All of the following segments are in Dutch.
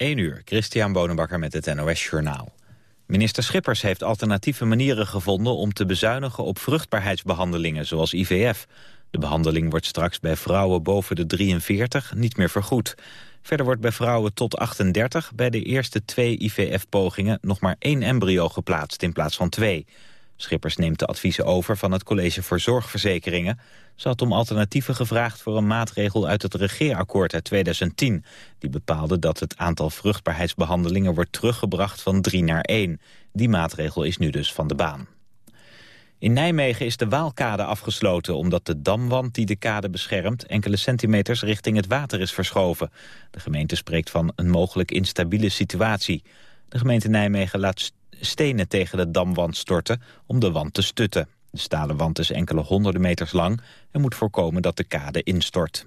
1 uur, Christian Bonenbakker met het NOS Journaal. Minister Schippers heeft alternatieve manieren gevonden om te bezuinigen op vruchtbaarheidsbehandelingen, zoals IVF. De behandeling wordt straks bij vrouwen boven de 43 niet meer vergoed. Verder wordt bij vrouwen tot 38 bij de eerste twee IVF-pogingen nog maar één embryo geplaatst in plaats van twee. Schippers neemt de adviezen over van het College voor Zorgverzekeringen. Ze had om alternatieven gevraagd voor een maatregel uit het regeerakkoord uit 2010. Die bepaalde dat het aantal vruchtbaarheidsbehandelingen wordt teruggebracht van 3 naar 1. Die maatregel is nu dus van de baan. In Nijmegen is de Waalkade afgesloten omdat de damwand die de kade beschermt enkele centimeters richting het water is verschoven. De gemeente spreekt van een mogelijk instabiele situatie. De gemeente Nijmegen laat stenen tegen de damwand storten om de wand te stutten. De stalen wand is enkele honderden meters lang en moet voorkomen dat de kade instort.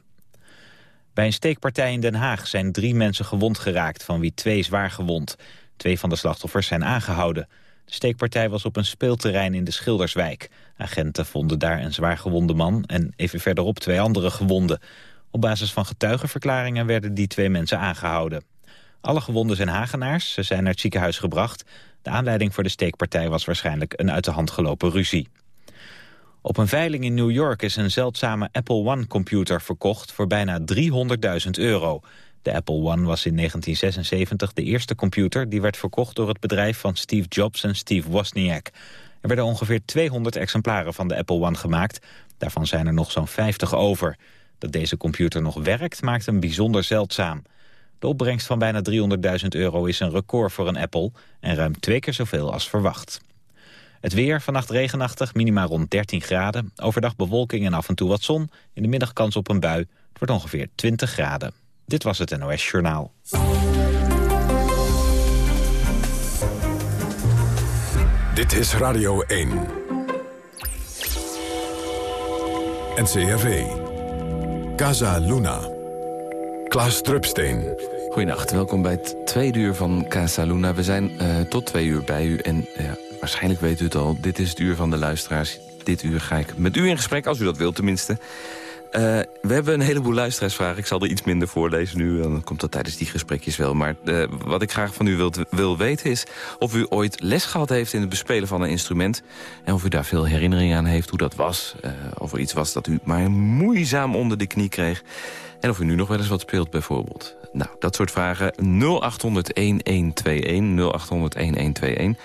Bij een steekpartij in Den Haag zijn drie mensen gewond geraakt, van wie twee zwaar gewond. Twee van de slachtoffers zijn aangehouden. De steekpartij was op een speelterrein in de Schilderswijk. Agenten vonden daar een zwaar gewonde man en even verderop twee andere gewonden. Op basis van getuigenverklaringen werden die twee mensen aangehouden. Alle gewonden zijn Hagenaars, ze zijn naar het ziekenhuis gebracht. De aanleiding voor de steekpartij was waarschijnlijk een uit de hand gelopen ruzie. Op een veiling in New York is een zeldzame Apple One-computer verkocht voor bijna 300.000 euro. De Apple One was in 1976 de eerste computer die werd verkocht door het bedrijf van Steve Jobs en Steve Wozniak. Er werden ongeveer 200 exemplaren van de Apple One gemaakt. Daarvan zijn er nog zo'n 50 over. Dat deze computer nog werkt maakt hem bijzonder zeldzaam. De opbrengst van bijna 300.000 euro is een record voor een Apple... en ruim twee keer zoveel als verwacht. Het weer, vannacht regenachtig, minimaal rond 13 graden. Overdag bewolking en af en toe wat zon. In de middag kans op een bui. Het wordt ongeveer 20 graden. Dit was het NOS Journaal. Dit is Radio 1. NCRV. Casa Luna. Klaas Drupsteen. Goedenacht, welkom bij het tweede uur van Casa Luna. We zijn uh, tot twee uur bij u en waarschijnlijk weet u het al... dit is het uur van de luisteraars. Dit uur ga ik met u in gesprek, als u dat wilt tenminste. Uh, we hebben een heleboel luisteraarsvragen. Ik zal er iets minder voorlezen nu. Dan komt dat tijdens die gesprekjes wel. Maar uh, wat ik graag van u wilt, wil weten is... of u ooit les gehad heeft in het bespelen van een instrument. En of u daar veel herinnering aan heeft hoe dat was. Of er iets was dat u maar moeizaam onder de knie kreeg. En of u nu nog wel eens wat speelt bijvoorbeeld. Nou, dat soort vragen 0800-1121. 0800-1121.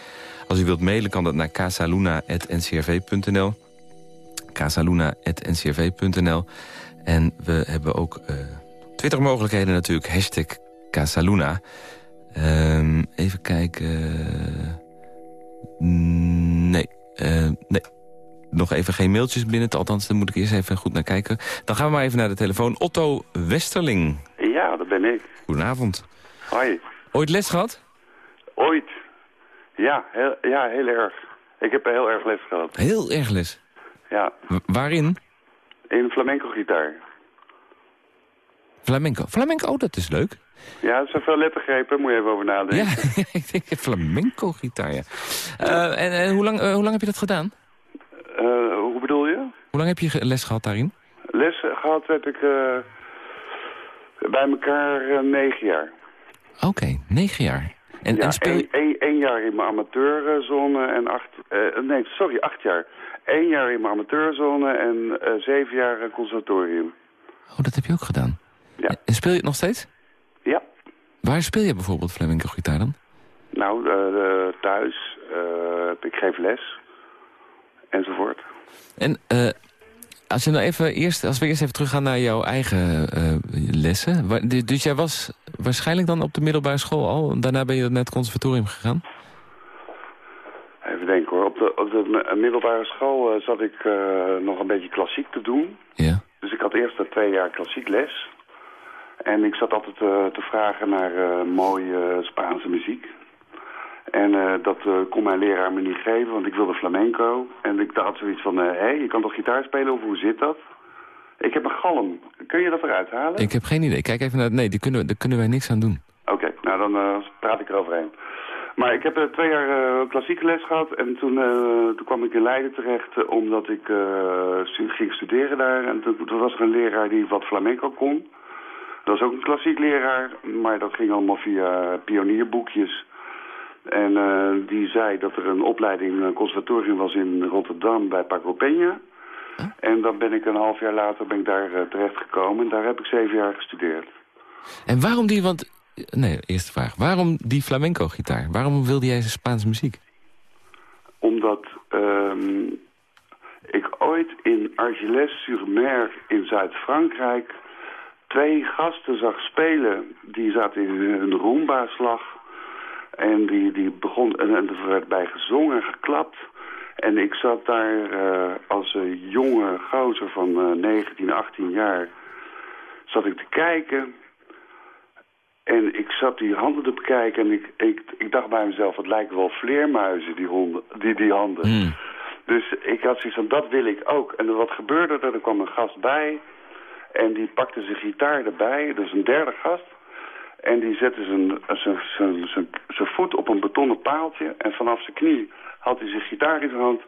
Als u wilt mailen kan dat naar casaluna.ncrv.nl casaluna.ncrv.nl. En we hebben ook uh, Twitter-mogelijkheden natuurlijk. Hashtag Casaluna. Um, even kijken. Nee. Uh, nee. Nog even geen mailtjes binnen. Althans, daar moet ik eerst even goed naar kijken. Dan gaan we maar even naar de telefoon. Otto Westerling. Ja, dat ben ik. Goedenavond. Hoi. Ooit les gehad? Ooit. Ja, heel, ja, heel erg. Ik heb heel erg les gehad. Heel erg les? Ja. W waarin? In flamenco-gitaar. Flamenco. Flamenco, oh, dat is leuk. Ja, zijn veel lettergrepen, moet je even over nadenken. Ja, ik denk flamenco-gitaar, ja. Uh, en, en hoe, lang, uh, hoe lang heb je dat gedaan? Uh, hoe bedoel je? Hoe lang heb je les gehad daarin? Les gehad heb ik bij elkaar negen jaar. Oké, okay, negen jaar. En, ja, en speel één, één jaar in mijn amateurzone en acht... nee, sorry, acht jaar. Eén jaar in mijn amateurzone en uh, zeven jaar conservatorium. Oh, dat heb je ook gedaan? Ja. En speel je het nog steeds? Ja. Waar speel je bijvoorbeeld flamenco gitaar dan? Nou, uh, thuis. Ik geef les. Enzovoort. En als, je nou even eerst, als we eerst even teruggaan naar jouw eigen lessen. Dus jij was waarschijnlijk dan op de middelbare school al? En daarna ben je naar het conservatorium gegaan? Even denken hoor. Op de, op de middelbare school uh, zat ik nog een beetje klassiek te doen. Ja. Dus ik had eerst twee jaar klassiek les. En ik zat altijd te vragen naar mooie Spaanse muziek. En dat kon mijn leraar me niet geven, want ik wilde flamenco. En ik had zoiets van, hé, hey, je kan toch gitaar spelen of hoe zit dat? Ik heb een galm. Kun je dat eruit halen? Ik heb geen idee. Kijk even naar... Nee, die kunnen, daar kunnen wij niks aan doen. Oké, okay, nou dan praat ik eroverheen. Maar ik heb twee jaar klassieke les gehad en toen, toen kwam ik in Leiden terecht omdat ik ging studeren daar. En toen, toen, was er een leraar die wat flamenco kon. Dat was ook een klassiek leraar, maar dat ging allemaal via pionierboekjes. En uh, die zei dat er een opleiding, een conservatorium was in Rotterdam bij Paco Peña. Huh? En dan ben ik een half jaar later ben ik daar uh, terechtgekomen. En daar heb ik zeven jaar gestudeerd. En waarom die, want... Nee, eerste vraag. Waarom die flamenco-gitaar? Waarom wilde jij Spaanse muziek? Omdat um, ik ooit in Argelès-sur-Mer in Zuid-Frankrijk... twee gasten zag spelen. Die zaten in hun rumba-slag. En die, die begon, en er werd bij gezongen en geklapt. En ik zat daar uh, als een jonge gozer van uh, 19, 18 jaar... zat ik te kijken... En ik zat die handen te bekijken en ik, ik, ik dacht bij mezelf... het lijken wel vleermuizen, die, honden, die, die handen. Mm. Dus ik had zoiets van, dat wil ik ook. En wat gebeurde er? Er kwam een gast bij en die pakte zijn gitaar erbij. Dat is een derde gast. En die zette zijn, zijn, zijn, zijn, zijn voet op een betonnen paaltje. En vanaf zijn knie had hij zijn gitaar in zijn hand.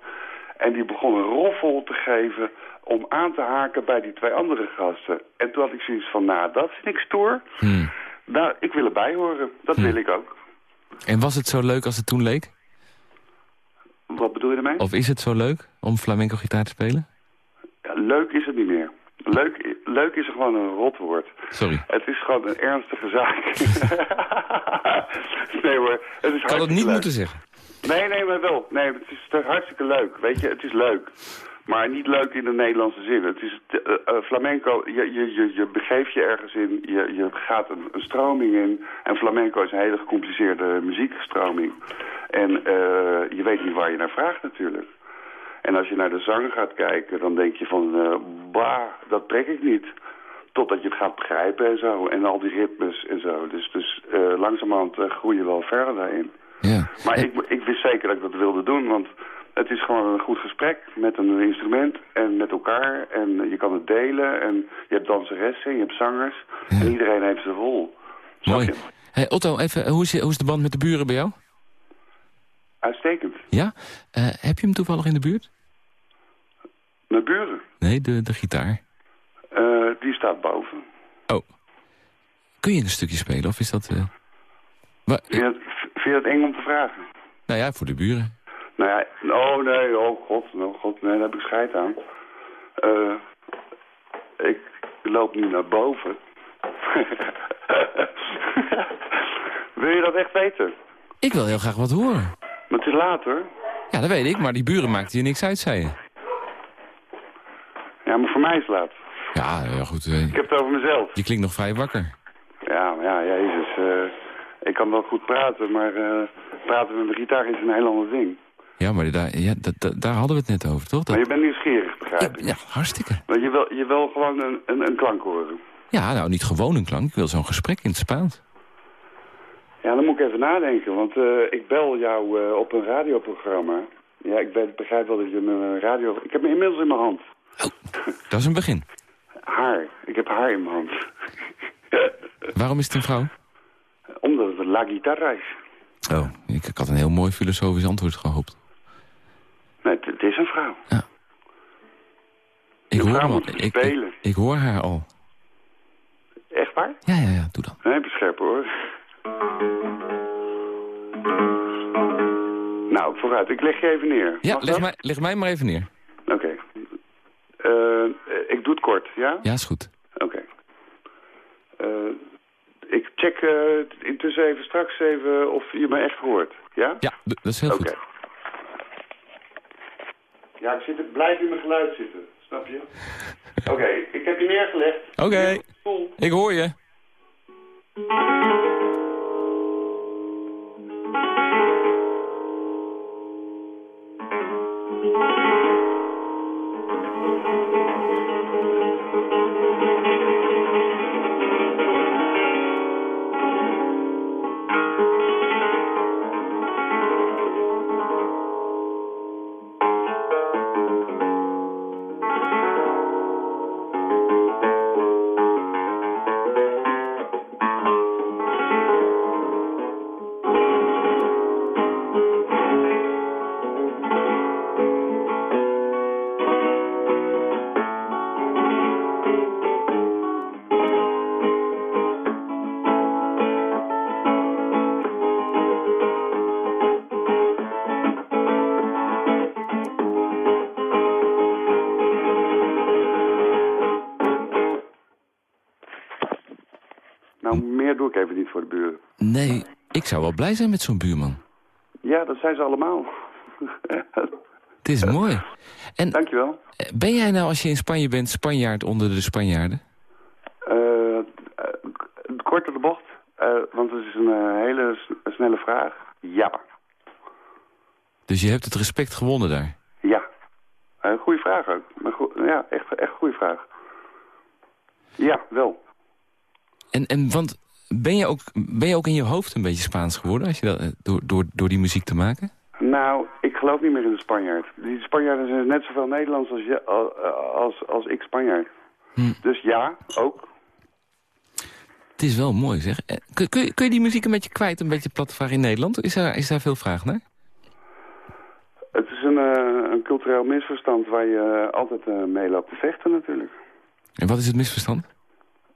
En die begon een roffel te geven om aan te haken bij die twee andere gasten. En toen had ik zoiets van, nou, dat vind ik stoer. Hmm. Nou, ik wil erbij horen. Dat Hmm. wil ik ook. En was het zo leuk als het toen leek? Wat bedoel je ermee? Of is het zo leuk om flamenco-gitaar te spelen? Ja, leuk is het niet meer. Leuk, leuk is gewoon een rotwoord. Sorry. Het is gewoon een ernstige zaak. nee hoor, het is Ik had het niet leuk. moeten zeggen. Nee, nee, maar wel. Nee, het is hartstikke leuk. Weet je, het is leuk. Maar niet leuk in de Nederlandse zin. Het is uh, uh, flamenco, je, je, je, je begeeft je ergens in, je, je gaat een, een stroming in. En flamenco is een hele gecompliceerde muziekstroming. En uh, je weet niet waar je naar vraagt natuurlijk. En als je naar de zang gaat kijken, dan denk je van, uh, bah, dat trek ik niet. Totdat je het gaat begrijpen en zo. En al die ritmes en zo. Dus, dus uh, langzamerhand uh, groei je wel verder daarin. Ja. Maar ik, ik wist zeker dat ik dat wilde doen, want het is gewoon een goed gesprek met een instrument en met elkaar. En je kan het delen en je hebt danseressen, je hebt zangers. Ja. En iedereen heeft zijn rol. Mooi. Hey, Otto, even, hoe is, hoe is de band met de buren bij jou? Uitstekend. Ja? Uh, heb je hem toevallig in de buurt? Mijn buren? Nee, de, de gitaar. Uh, die staat boven. Oh. Kun je een stukje spelen of is dat... Uh... Vind, je dat, vind je dat eng om te vragen? Nou ja, voor de buren. Nou ja, oh nee, oh god, oh god, nee, daar heb ik scheid aan. Uh, ik loop nu naar boven. Wil je dat echt weten? Ik wil heel graag wat horen. Maar het is laat hoor. Ja, dat weet ik, maar die buren maakten je niks uit, zei je. Ja, maar voor mij is het laat. Ja, ja goed. Uh, ik heb het over mezelf. Je klinkt nog vrij wakker. Ja, ja, jezus. Uh, ik kan wel goed praten, maar uh, praten met mijn gitaar is een heel ander ding. Ja, maar daar, ja, da, daar hadden we het net over, toch? Dat... Maar je bent nieuwsgierig, begrijp ik. Ja, hartstikke. Maar je wil, je wil gewoon een, een, een klank horen. Ja, nou, niet gewoon een klank. Ik wil zo'n gesprek in het Spaans. Ja, dan moet ik even nadenken, want uh, ik bel jou uh, op een radioprogramma. Ja, ik begrijp wel dat je een radio... Ik heb me inmiddels in mijn hand. Oh, dat is een begin. Haar. Ik heb haar in mijn hand. Waarom is het een vrouw? Omdat het een la guitarra is. Oh, ik, ik had een heel mooi filosofisch antwoord gehoopt. Nee, het, het is een vrouw. Ja. Ik hoor, vrouw al. Ik, ik, hoor haar al. Echt waar? Ja, ja, ja, doe dan. Nee, bescherp hoor. Nou, vooruit. Ik leg je even neer. Ja, leg mij, leg mij maar even neer. Oké. Okay. Uh, ik doe het kort, ja? Ja, is goed. Oké. Okay. Uh, ik check uh, intussen even straks even of je me echt hoort, ja? Ja, dat is heel okay. goed. Ja, ik zit, blijf in mijn geluid zitten, snap je? Oké, ik heb je neergelegd. Oké, ik hoor je. Zou wel blij zijn met zo'n buurman. Ja, dat zijn ze allemaal. Het is mooi. En Dankjewel. eh, ben jij nou, als je in Spanje bent, Spanjaard onder de Spanjaarden? Eh, eh, kort door de bocht, want het is een hele snelle vraag. Ja. Dus je hebt het respect gewonnen daar. Ja. Uh, goeie vraag ook. Maar ja, echt, echt goede vraag. Ja, wel. En, en want ben je, ook, ben je ook in je hoofd een beetje Spaans geworden als je dat, eh, door, door, door die muziek te maken? Nou, ik geloof niet meer in de Spanjaard. Die Spanjaarden zijn net zoveel Nederlands als, je, als, als ik Spanjaard. Hm. Dus ja, ook. Het is wel mooi zeg. Eh, Kun, kun, je, kun je die muziek een beetje kwijt, een beetje plat in Nederland? Is daar, is daar veel vraag naar? Het is een, eh, een cultureel misverstand waar je eh, altijd eh, mee loopt te vechten natuurlijk. En wat is het misverstand?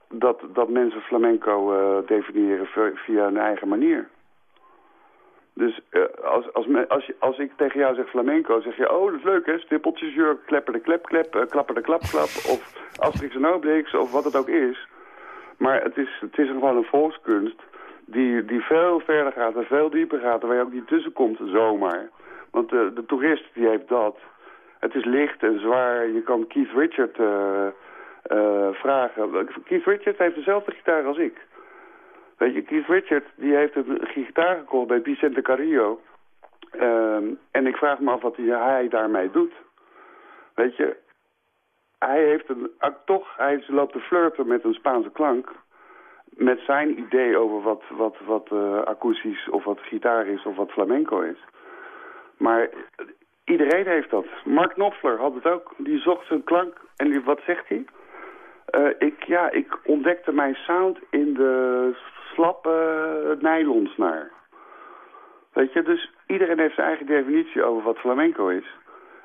Dat, dat mensen flamenco eh, definiëren via hun eigen manier. Dus eh, als, als, als, als ik tegen jou zeg flamenco, zeg je... oh, dat is leuk hè, stippeltjes, jurk, klepper de klep, klep, eh, klapper de klap, klap... of Asterix en Obelix, of wat het ook is. Maar het is, het is gewoon een volkskunst die, die veel verder gaat en veel dieper gaat... en waar je ook niet tussenkomt zomaar. Want de, de toerist die heeft dat. Het is licht en zwaar. Je kan Keith Richard vragen. Keith Richard heeft dezelfde gitaar als ik. Weet je, Keith Richard die heeft een gitaar gekocht bij Vicente Carrillo. Ehm, en ik vraag me af wat hij, daarmee doet. Weet je, hij heeft een, toch, hij loopt te flirten met een Spaanse klank. Met zijn idee over wat, wat, wat eh, akoestisch of wat gitaar is of wat flamenco is. Maar iedereen heeft dat. Mark Knopfler had het ook. Die zocht zijn klank en die, wat zegt hij? Eh, ik, ja, ik ontdekte mijn sound in de slappe nylonsnaar. Weet je, dus iedereen heeft zijn eigen definitie over wat flamenco is.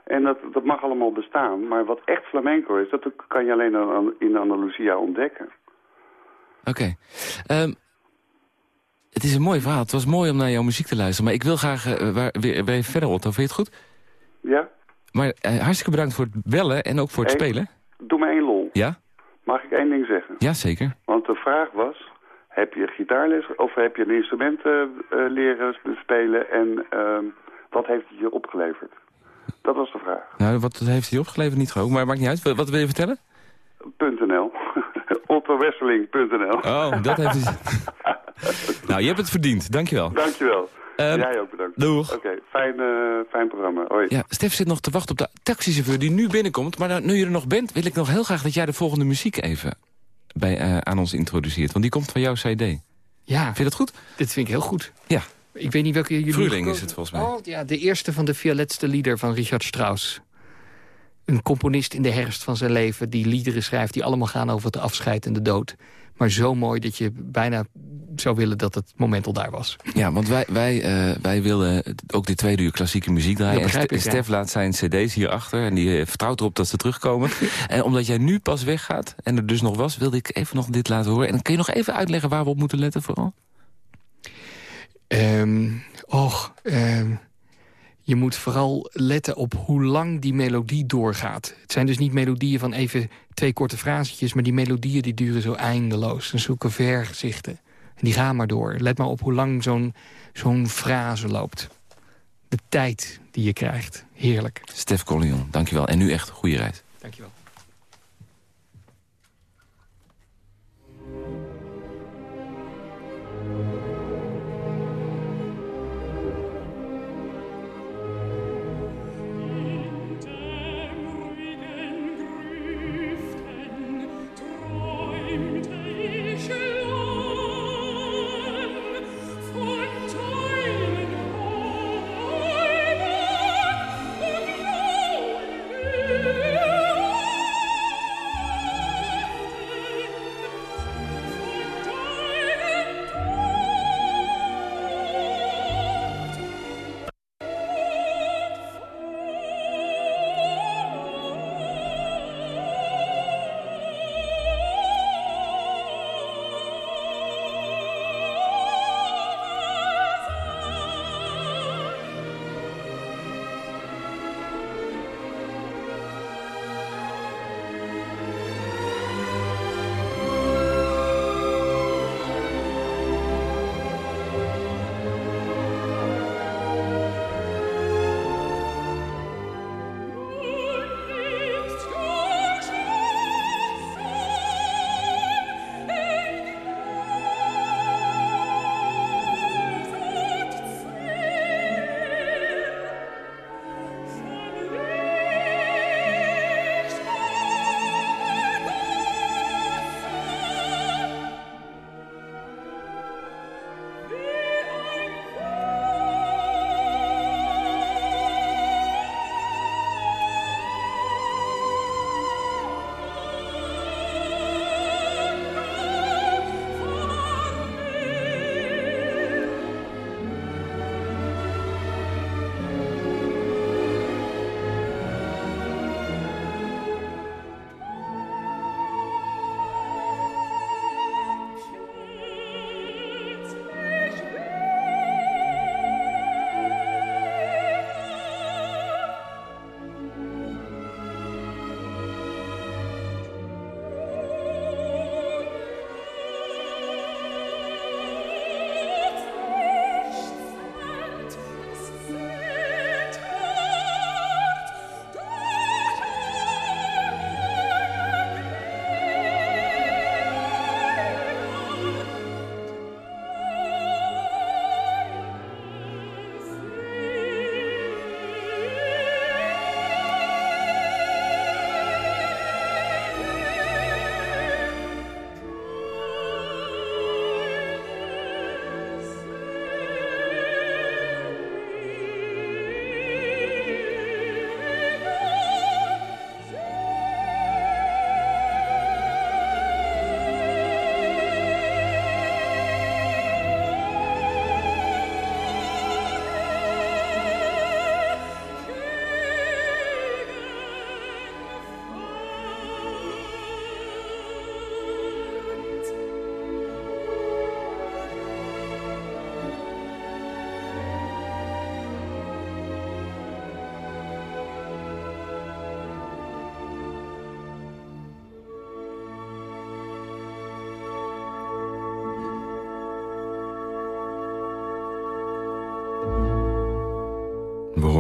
En dat, dat mag allemaal bestaan. Maar wat echt flamenco is, dat kan je alleen in Andalusia ontdekken. Oké. Ehm, het is een mooi verhaal. Het was mooi om naar jouw muziek te luisteren. Maar ik wil graag eh, waar, weer, weer verder, Otto. Vind je het goed? Ja? Maar eh, hartstikke bedankt voor het bellen en ook voor het Hey. spelen. Doe me één lol. Ja? Mag ik één ding zeggen? Ja, zeker. Want de vraag was, heb je gitaarles of heb je een instrument eh, leren sp- spelen en ehm, wat heeft het je opgeleverd? Dat was de vraag. Nou, wat heeft hij opgeleverd? Niet gewoon. Maar maakt niet uit. Wat- Wat wil je vertellen? .nl. Ottowesseling.nl. Oh, dat heeft hij... nou, je hebt het verdiend. Dankjewel. Dankjewel. Ehm, Jij ook bedankt. doeg. Oké, fijn, eh, fijn programma. Hoi. Ja, Stef zit nog te wachten op de taxichauffeur die nu binnenkomt. Maar nou, nu je er nog bent, wil ik nog heel graag dat jij de volgende muziek even bij, eh, aan ons introduceert. Want die komt van jouw cd. Vind Ja, je dat goed? dit vind ik heel goed. Ja. Ik weet niet welke jullie... Gekozen- is het volgens mij. Oh, ja, de eerste van de violetste lieder van Richard Strauss. Een componist in de herfst van zijn leven die liederen schrijft... die allemaal gaan over het afscheid en de dood. Maar zo mooi dat je bijna zou willen dat het moment al daar was. Ja, want wij, wij, eh, wij willen ook de tweede uur klassieke muziek draaien. En ja. Stef laat zijn cd's hierachter en die eh, vertrouwt erop dat ze terugkomen. en omdat jij nu pas weggaat en er dus nog was, wilde ik even nog dit laten horen. En kun je nog even uitleggen waar we op moeten letten vooral? Ehm och, ehm, je moet vooral letten op hoe lang die melodie doorgaat. Het zijn dus niet melodieën van even twee korte frasetjes... maar die melodieën die duren zo eindeloos. En zoeken vergezichten. En die gaan maar door. Let maar op hoe lang zo'n zo'n frase loopt. De tijd die je krijgt. Heerlijk. Stef Collion, dankjewel. En nu echt goede reis. Dankjewel.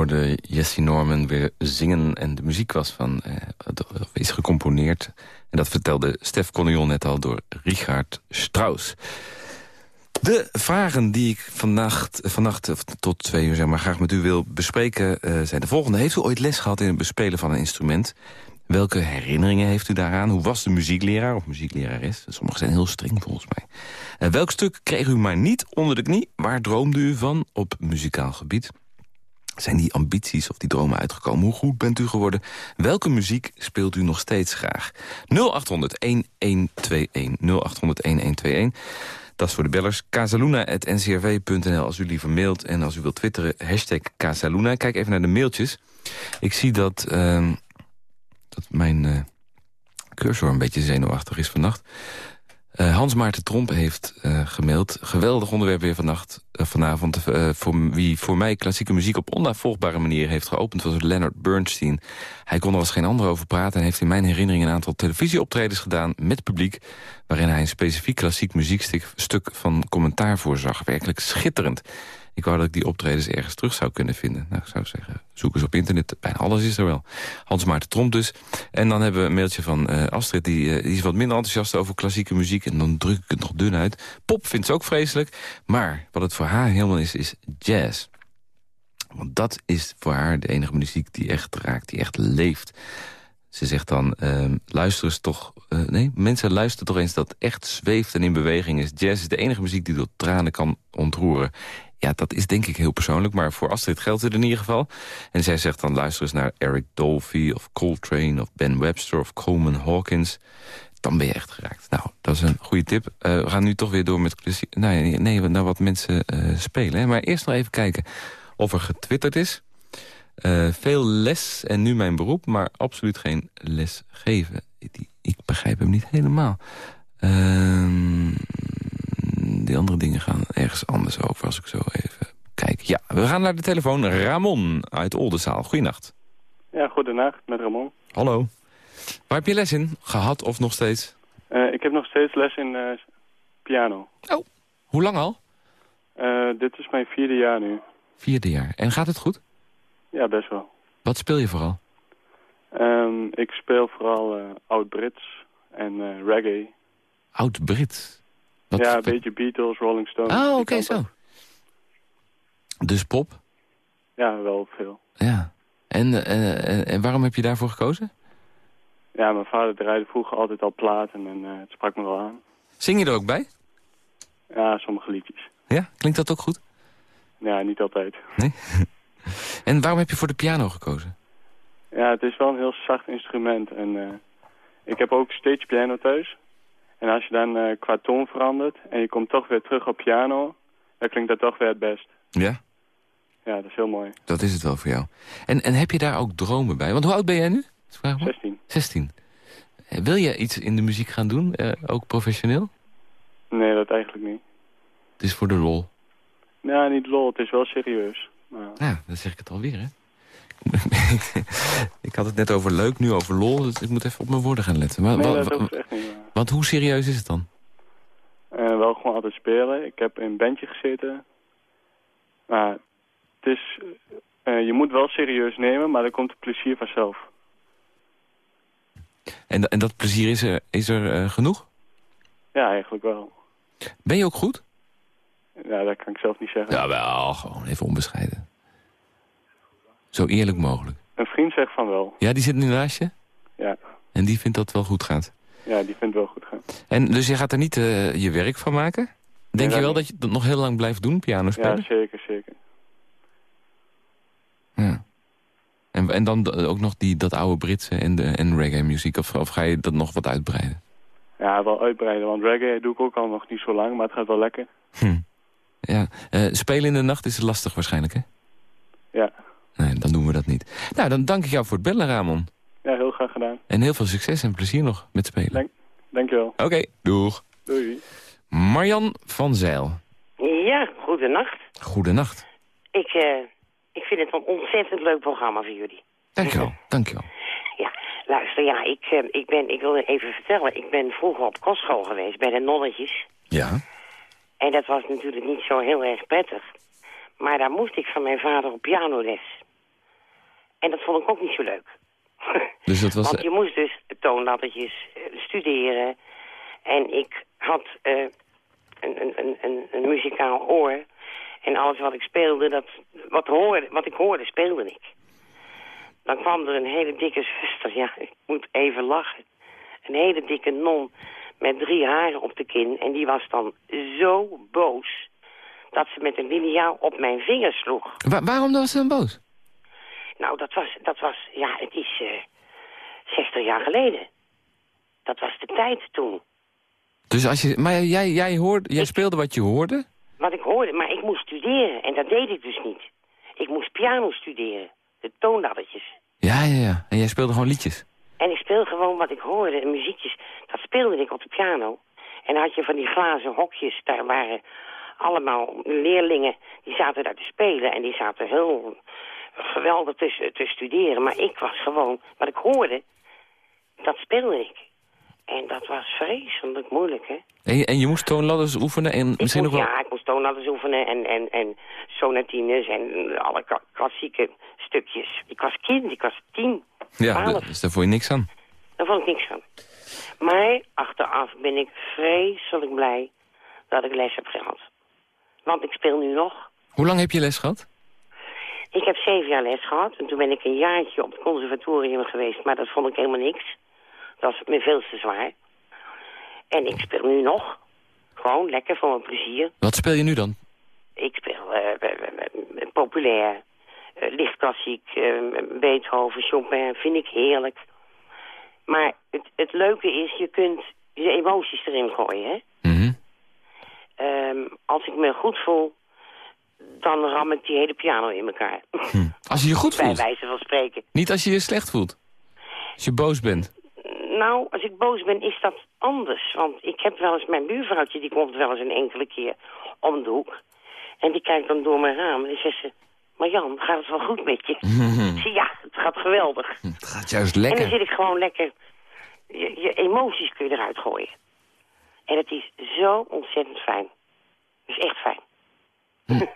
We hoorden Jessie Norman weer zingen en de muziek was van, eh, is gecomponeerd. En dat vertelde Stef Connion net al door Richard Strauss. De vragen die ik vannacht, vannacht tot twee uur zeg maar, graag met u wil bespreken uh, zijn de volgende. Heeft u ooit les gehad in het bespelen van een instrument? Welke herinneringen heeft u daaraan? Hoe was de muziekleraar of muzieklerares? Sommigen zijn heel streng volgens mij. Welk stuk kreeg u maar niet onder de knie? Waar droomde u van op muzikaal gebied? Zijn die ambities of die dromen uitgekomen? Hoe goed bent u geworden? Welke muziek speelt u nog steeds graag? 0800-1121. 0800-1121. Dat is voor de bellers. Casaluna.ncrv.nl als u liever mailt. En als u wilt twitteren, hashtag Casaluna. Kijk even naar de mailtjes. Ik zie dat, uh, dat mijn uh, cursor een beetje zenuwachtig is vannacht. Uh, Hans Maarten Tromp heeft uh, gemaild. Geweldig onderwerp weer vannacht, uh, vanavond. voor wie voor mij klassieke muziek op onnavolgbare manier heeft geopend... was Leonard Bernstein. Hij kon er als geen ander over praten... en heeft in mijn herinnering een aantal televisieoptredens gedaan met publiek... waarin hij een specifiek klassiek muziekstuk van commentaar voorzag. Werkelijk schitterend. Ik wou dat ik die optredens ergens terug zou kunnen vinden. Nou, ik zou zeggen, zoek eens op internet. Bijna alles is er wel. Hans Maarten Tromp dus. En dan hebben we een mailtje van uh, Astrid. Die, uh, die, is wat minder enthousiast over klassieke muziek. En dan druk ik het nog dun uit. Pop vindt ze ook vreselijk. Maar wat het voor haar helemaal is, is jazz. Want dat is voor haar de enige muziek die echt raakt, die echt leeft. Ze zegt dan, uh, luister eens toch... Uh, nee, mensen luisteren toch eens dat echt zweeft en in beweging is. Jazz is de enige muziek die door tranen kan ontroeren. Ja, dat is denk ik heel persoonlijk, maar voor Astrid geldt het in ieder geval. En zij zegt dan, luister eens naar Eric Dolphy of Coltrane... of Ben Webster of Coleman Hawkins. Dan ben je echt geraakt. Nou, dat is een goede tip. Uh, we gaan nu toch weer door met nee, nee, naar wat mensen uh, spelen. Hè? Maar eerst nog even kijken of er getwitterd is. Uh, veel les en nu mijn beroep, maar absoluut geen les geven. Ik, ik begrijp hem niet helemaal. Ehm die andere dingen gaan ergens anders over als ik zo even kijk. Ja, we gaan naar de telefoon. Ramon uit Oldenzaal. Goedenacht. Ja, goedenacht met Ramon. Hallo. Waar heb je les in? Gehad of nog steeds? Uh, ik heb nog steeds les in uh, piano. Oh, hoe lang al? Uh, dit is mijn vierde jaar nu. Vierde jaar. En gaat het goed? Ja, best wel. Wat speel je vooral? Um, ik speel vooral oud-Brits en reggae. Oud-Brits? Wat, ja, een beetje Beatles, Rolling Stones. Oh, oké, okay, zo. Dus pop? Ja, wel veel. Ja. En, uh, en waarom heb je daarvoor gekozen? Ja, mijn vader draaide vroeger altijd al platen en uh, het sprak me wel aan. Zing je er ook bij? Ja, sommige liedjes. Ja? Klinkt dat ook goed? Ja, niet altijd. Nee? en waarom heb je voor de piano gekozen? Ja, het is wel een heel zacht instrument. En uh, ik heb ook stage piano thuis. En als je dan uh, qua toon verandert en je komt toch weer terug op piano, dan klinkt dat toch weer het best. Ja? Ja, dat is heel mooi. Dat is het wel voor jou. En, en heb je daar ook dromen bij? Want hoe oud ben jij nu? 16. 16. Wil je iets in de muziek gaan doen, uh, ook professioneel? Nee, dat eigenlijk niet. Het is voor de lol? Ja, niet lol, het is wel serieus. Maar... Ja, dan zeg ik het alweer, hè? ik had het net over leuk, nu over lol. Dus ik moet even op mijn woorden gaan letten. Maar, nee, dat hoeft echt niet. Want hoe serieus is het dan? Uh, wel gewoon altijd spelen. Ik heb in een bandje gezeten. Maar het is... Uh, je moet wel serieus nemen, maar dan komt het plezier vanzelf. En, en dat plezier is er, is er uh, genoeg? Ja, eigenlijk wel. Ben je ook goed? Ja, dat kan ik zelf niet zeggen. Ja, wel, gewoon even onbescheiden. Zo eerlijk mogelijk. Een vriend zegt van wel. Ja, die zit nu naast je? Ja. En die vindt dat het wel goed gaat? Ja, die vindt wel goed gaan. En dus je gaat er niet uh, je werk van maken? Denk je wel dat je dat nog heel lang blijft doen, piano spelen? Ja, zeker, zeker. Ja. En, en dan ook nog die, dat oude Britse en, de, en reggae muziek? Of, of ga je dat nog wat uitbreiden? Ja, wel uitbreiden, want reggae doe ik ook al nog niet zo lang, maar het gaat wel lekker. Hm. Ja, uh, spelen in de nacht is lastig waarschijnlijk, hè? Ja. Nee, dan doen we dat niet. Nou, dan dank ik jou voor het bellen, Ramon. Ja, heel graag gedaan. En heel veel succes en plezier nog met spelen. Dank, dankjewel. Oké, okay, doeg. Doei. Marjan van Zeil. Ja, goedenacht. Goedenacht. Ik, uh, ik vind het een ontzettend leuk programma voor jullie. Dankjewel, dankjewel. Ja, luister, ja, ik, uh, ik, ben, ik wil even vertellen. Ik ben vroeger op kostschool geweest bij de nonnetjes. Ja. En dat was natuurlijk niet zo heel erg prettig. Maar daar moest ik van mijn vader op pianoles. En dat vond ik ook niet zo leuk. Dus dat was... Want je moest dus toonladdertjes eh, studeren. En ik had eh, een, een, een, een, een muzikaal oor. En alles wat ik speelde, dat, wat, hoorde, wat ik hoorde, speelde ik. Dan kwam er een hele dikke zuster, ja, ik moet even lachen. Een hele dikke non met drie haren op de kin. En die was dan zo boos dat ze met een liniaal op mijn vinger sloeg. Wa- waarom was ze dan boos? Nou, dat was, dat was ja, het is eh 60 jaar geleden. Dat was de tijd toen. Dus als je... Maar jij, jij, hoorde, jij speelde wat je hoorde? Wat ik hoorde, maar ik moest studeren. En dat deed ik dus niet. Ik moest piano studeren. De toonladdertjes. Ja, ja, ja. En jij speelde gewoon liedjes? En ik speel gewoon wat ik hoorde. En muziekjes, dat speelde ik op de piano. En dan had je van die glazen hokjes. Daar waren allemaal leerlingen. Die zaten daar te spelen. En die zaten heel geweldig te, te studeren. Maar ik was gewoon, wat ik hoorde, dat speelde ik. En dat was vreselijk moeilijk, hè. En je, en je moest toonladders oefenen en Ik misschien moest, ook wel... Ja, ik moest toonadders oefenen en, en, en sonatines en alle kla- klassieke stukjes. Ik was kind, ik was tien, Ja, twaalf. dus daar vond je niks aan. Daar vond ik niks van. Maar achteraf ben ik vreselijk blij dat ik les heb gehad. Want ik speel nu nog. Hoe lang heb je les gehad? Ik heb zeven jaar les gehad en toen ben ik een jaartje op het conservatorium geweest. Maar dat vond ik helemaal niks. Dat was me veel te zwaar. En ik speel nu nog. Gewoon lekker voor mijn plezier. Wat speel je nu dan? Ik speel eh, populair, lichtklassiek, Beethoven, Chopin, vind ik heerlijk. Maar het, het leuke is, je kunt je emoties erin gooien. Hè? Mhm. Ehm, als ik me goed voel, dan ram ik die hele piano in elkaar. Als je je goed Bij voelt. wijze van spreken. Niet als je je slecht voelt. Als je boos bent. Nou, als ik boos ben, is dat anders. Want ik heb wel eens mijn buurvrouwtje, die komt wel eens een enkele keer om de hoek. En die kijkt dan door mijn raam en die zegt ze... Maar Jan, gaat het wel goed met je? Ik zeg, ja, het gaat geweldig. Het gaat juist En dan lekker. zit ik gewoon lekker... Je, je emoties kun je eruit gooien. En het is zo ontzettend fijn. Het is echt fijn.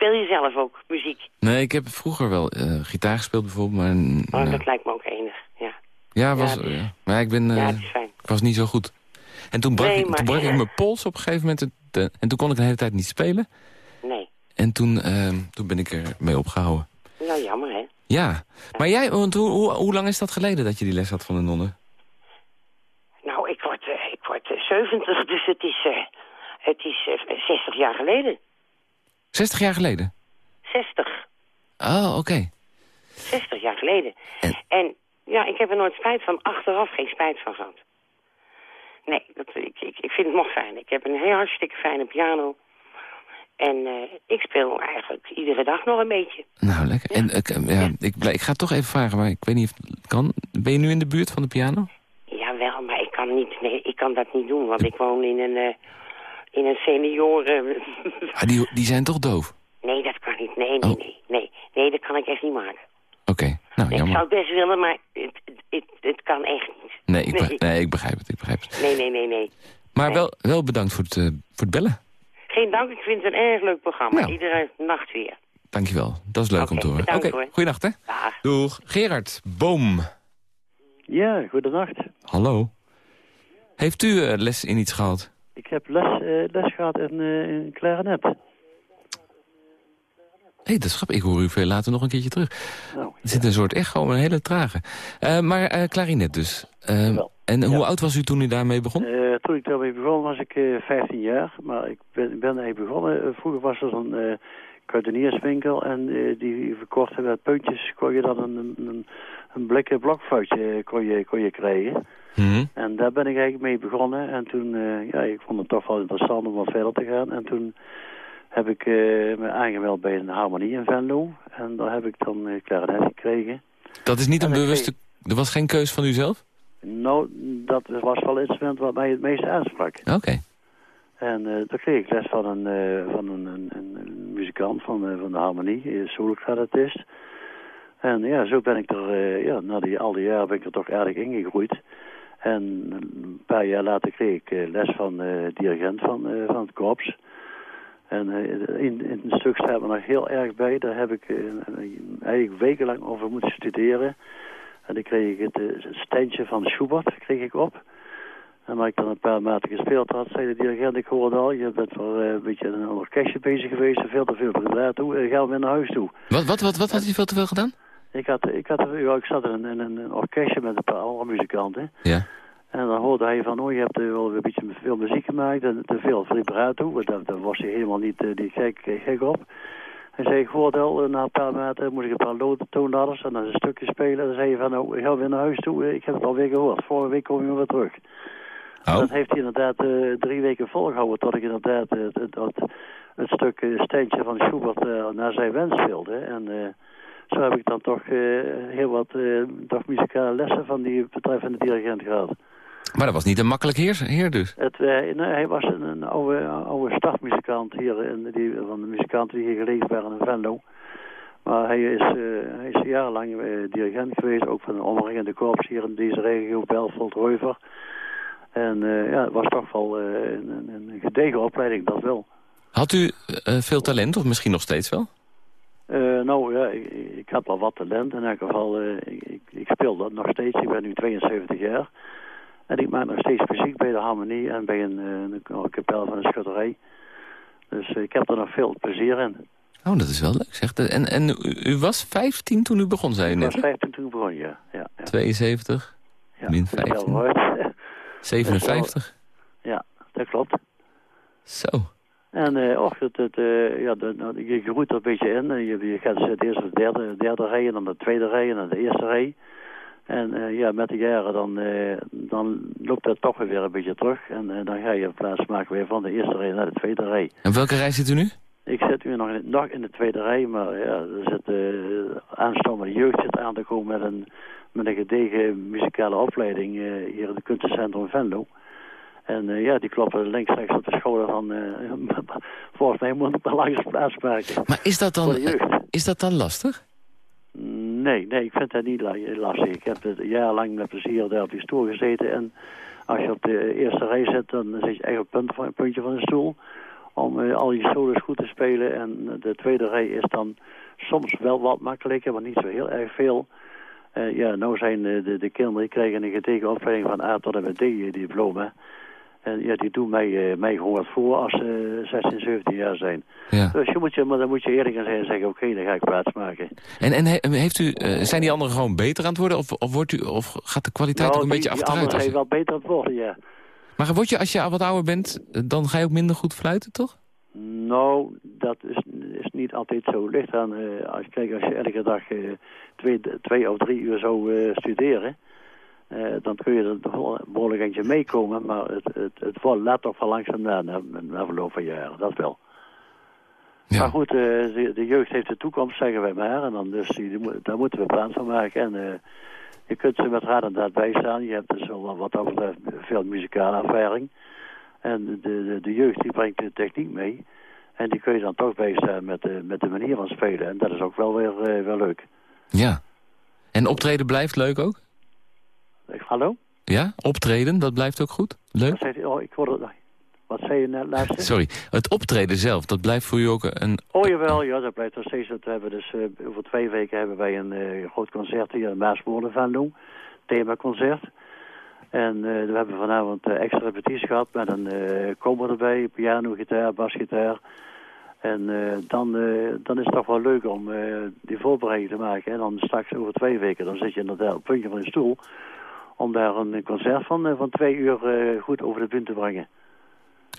Speel je zelf ook muziek? Nee, ik heb vroeger wel eh, gitaar gespeeld bijvoorbeeld, maar... Oh, nou, dat lijkt me ook enig, ja. ja, was, is- ja. maar ik ben... eh, Ja, ik was niet zo goed. En toen brak, Nee, ik, maar- toen brak ik mijn pols op een gegeven moment. En toen kon ik een hele tijd niet spelen. Nee. En toen, eh, toen ben ik er mee opgehouden. Nou, jammer, hè? Ja. Maar jij, want hoe, hoe, hoe lang is dat geleden dat je die les had van de nonnen? Nou, ik word, eh, ik word eh, 70, dus het is, het is eh, 60 jaar geleden. 60 jaar geleden? 60. Oh, oké. 60 jaar geleden. En- En ja, ik heb er nooit spijt van. Achteraf geen spijt van gehad. Nee, dat, ik, ik, ik vind het nog fijn. Ik heb een heel hartstikke fijne piano. En eh, ik speel eigenlijk iedere dag nog een beetje. Nou, lekker. En ik, eh, ja, ik, ik ga het toch even vragen, maar ik weet niet of het kan. Ben je nu in de buurt van de piano? Jawel, maar ik kan, niet, nee, ik kan dat niet doen. Want ik woon in een, eh, in een senioren... Ah, die, die zijn toch doof? nee, dat kan niet. Nee, nee, Oh. nee, nee. Nee, dat kan ik echt niet maken. Oké, nou Ik jammer. zou het best willen, maar het, het, het, het kan echt niet. Nee ik, nee. ik begrijp het, ik begrijp het. Nee, nee, nee, nee. Maar Nee. wel, wel bedankt voor het, eh, voor het bellen. Geen dank, ik vind het een erg leuk programma. Nou. Iedere nacht weer. Dankjewel, dat is leuk om te horen. Oké, goeienacht hè. Dag. Doeg. Gerard Boom. Ja, goedenacht. Hallo. Heeft u eh, les in iets gehad? Ik heb les, eh, les gehad in, eh, in clarinet. Hé, dat is grappig. Ik hoor u veel later nog een keertje terug. Nou, Er zit een soort echo, een hele trage. Eh, maar klarinet dus. En hoe ja. oud was u toen u daarmee begon? toen ik daarmee begon was ik eh 15 jaar. Maar ik ben, ben eigenlijk begonnen. vroeger was er een kruidenierswinkel. En die verkochten met puntjes. Kon je dan een, een, een, blikken blokfluitje eh, kon je, kon je krijgen. Mhm. En daar ben ik eigenlijk mee begonnen. En toen, eh, ja, ik vond het toch wel interessant om wat verder te gaan. En toen heb ik eh, me aangemeld bij een harmonie in Venlo. En daar heb ik dan eh klarinet gekregen. Dat is niet een En bewuste... Er was geen keus van u zelf? Nou, dat was wel een instrument wat mij het meest aansprak. Oké. En eh daar kreeg ik les van een, van een, een, een, muzikant van, van de harmonie, uh, soulclarinetist. En ja, zo ben ik er, ja, na die, al die jaren ben ik er toch aardig ingegroeid. En een paar jaar later kreeg ik eh, les van de dirigent van, eh, van het korps. En in, in een stuk staat me nog heel erg bij. Daar heb ik eigenlijk wekenlang over moeten studeren. En dan kreeg ik het, het standje van Schubert kreeg ik op. En als ik dan een paar maanden gespeeld had, zei de dirigent, ik hoorde al, je bent wel een beetje een orkestje bezig geweest, veel te veel gedaan toe, ga weer naar huis toe. Wat, wat, wat, wat had hij veel te veel gedaan? Ik, had, ik, had, ik zat in, in, een orkestje met een paar andere muzikanten. Ja. En dan hoorde hij van, oh, je hebt wel een beetje veel muziek gemaakt en te veel vibrato. Daar, daar was hij helemaal niet, niet gek, gek op. Hij zei, ik hoorde al, na een paar maanden moet ik een paar toonladders en dan een stukje spelen. Dan zei hij van, nou, ik ga weer naar huis toe, ik heb het alweer gehoord. Vorige week kom je weer terug. Oh. Dat heeft hij inderdaad uh, drie weken volgehouden tot ik inderdaad uh, het, stuk steentje van Schubert naar zijn wens speelde. En zo heb ik dan toch heel wat toch muzikale lessen van die betreffende dirigent gehad. Maar dat was niet een makkelijk heer, heer dus? Het, nee, hij was een, een oude, oude startmuzikant hier, in, die, van de muzikanten die hier gelegen waren in Venlo. Maar hij is, hij is jarenlang dirigent geweest, ook van de omringende korps hier in deze regio, Belfort, Heuver. En uh, ja, het was toch wel een, een, gedegen opleiding, dat wel. Had u veel talent, of misschien nog steeds wel? Nou ja, ik, ik, had wel wat talent. In elk geval, ik, ik, ik, speel dat nog steeds. Ik ben nu 72 jaar. En ik maak nog steeds muziek bij de harmonie en bij een, een, een kapel van een schutterij. Dus ik heb er nog veel plezier in. Oh, dat is wel leuk, zeg. En, en u was 15 toen u begon, zei u net? Ik was 15 toen ik begon, ja. ja, ja. 72, ja, min 15. 57? Ja, dat klopt. Zo. En uh, och, het, het, uh, ja, de, nou, je, je roeit er een beetje in. Je, je gaat dus eerst de derde, derde rij en dan de tweede rij en dan de eerste rij. En uh, ja, met de jaren dan, dan loopt dat toch weer een beetje terug. En dan ga je plaats maken weer van de eerste rij naar de tweede rij. En welke rij zit u nu? Ik zit nu nog in, nog in de tweede rij, maar ja, er zit aanstomende jeugd zit aan te komen met een met een gedegen muzikale opleiding hier in het kunstencentrum Venlo. En uh, ja, die kloppen links rechts op de schouder van... Uh, volgens mij moet ik wel langs plaats maken. Maar is dat dan, is dat dan lastig? Nee, nee, ik vind dat niet lastig. Ik heb het jarenlang met plezier daar op die stoel gezeten. En als je op de eerste rij zit, dan zit je echt op het punt puntje van de stoel. Om al je solos goed te spelen. En de tweede rij is dan soms wel wat makkelijker, maar niet zo heel erg veel. Uh, ja, nou zijn de, de kinderen, die krijgen een gedegen opleiding van A tot en met D diploma. En ja, die doen mij, uh, mij gewoon wat voor als ze 16, 17 jaar zijn. Ja. Dus je moet je, maar dan moet je eerlijk zijn en zeggen, oké, okay, dan ga ik plaats maken. En, en heeft u, uh, zijn die anderen gewoon beter aan het worden? Of, of, wordt u, of gaat de kwaliteit nou, ook een die, beetje achteruit? Die anderen zijn wel beter aan het worden, ja. Maar word je, als je wat ouder bent, dan ga je ook minder goed fluiten, toch? Nou, dat is, is niet altijd zo. Ligt aan, uh, als, kijk, als je elke dag uh, twee, twee of drie uur zou uh, studeren... dan kun je er behoorlijk eentje meekomen. Maar het, het, het laat toch wel langzaam na, na, na verloop van jaren. Dat wel. Ja. Maar goed, de, de, jeugd heeft de toekomst, zeggen wij maar. En dan dus, die, daar moeten we plaats van maken. En je kunt ze met raad en daad bijstaan. Je hebt dus wel wat dat betreft veel muzikale ervaring. En de, de, de jeugd die brengt de techniek mee. En die kun je dan toch bijstaan met de, met de manier van spelen. En dat is ook wel weer, uh, wel leuk. Ja. En optreden blijft leuk ook? Hallo? Ja, optreden, dat blijft ook goed? Leuk? Wat zei, je, oh, ik hoorde, wat zei je net laatst? Sorry, het optreden zelf, dat blijft voor u ook een... Oh jawel, ja, dat blijft nog steeds. Dat hebben dus, uh, over twee weken hebben wij een uh, groot concert hier in Maaswoorden van doen. Themaconcert. En uh, we hebben vanavond extra repetities gehad met een kommer erbij, piano, gitaar, basgitaar. En dan, dan is het toch wel leuk om die voorbereiding te maken. En dan straks over twee weken, dan zit je inderdaad op het puntje van je stoel... om daar een concert van, van twee uur goed over de punt te brengen.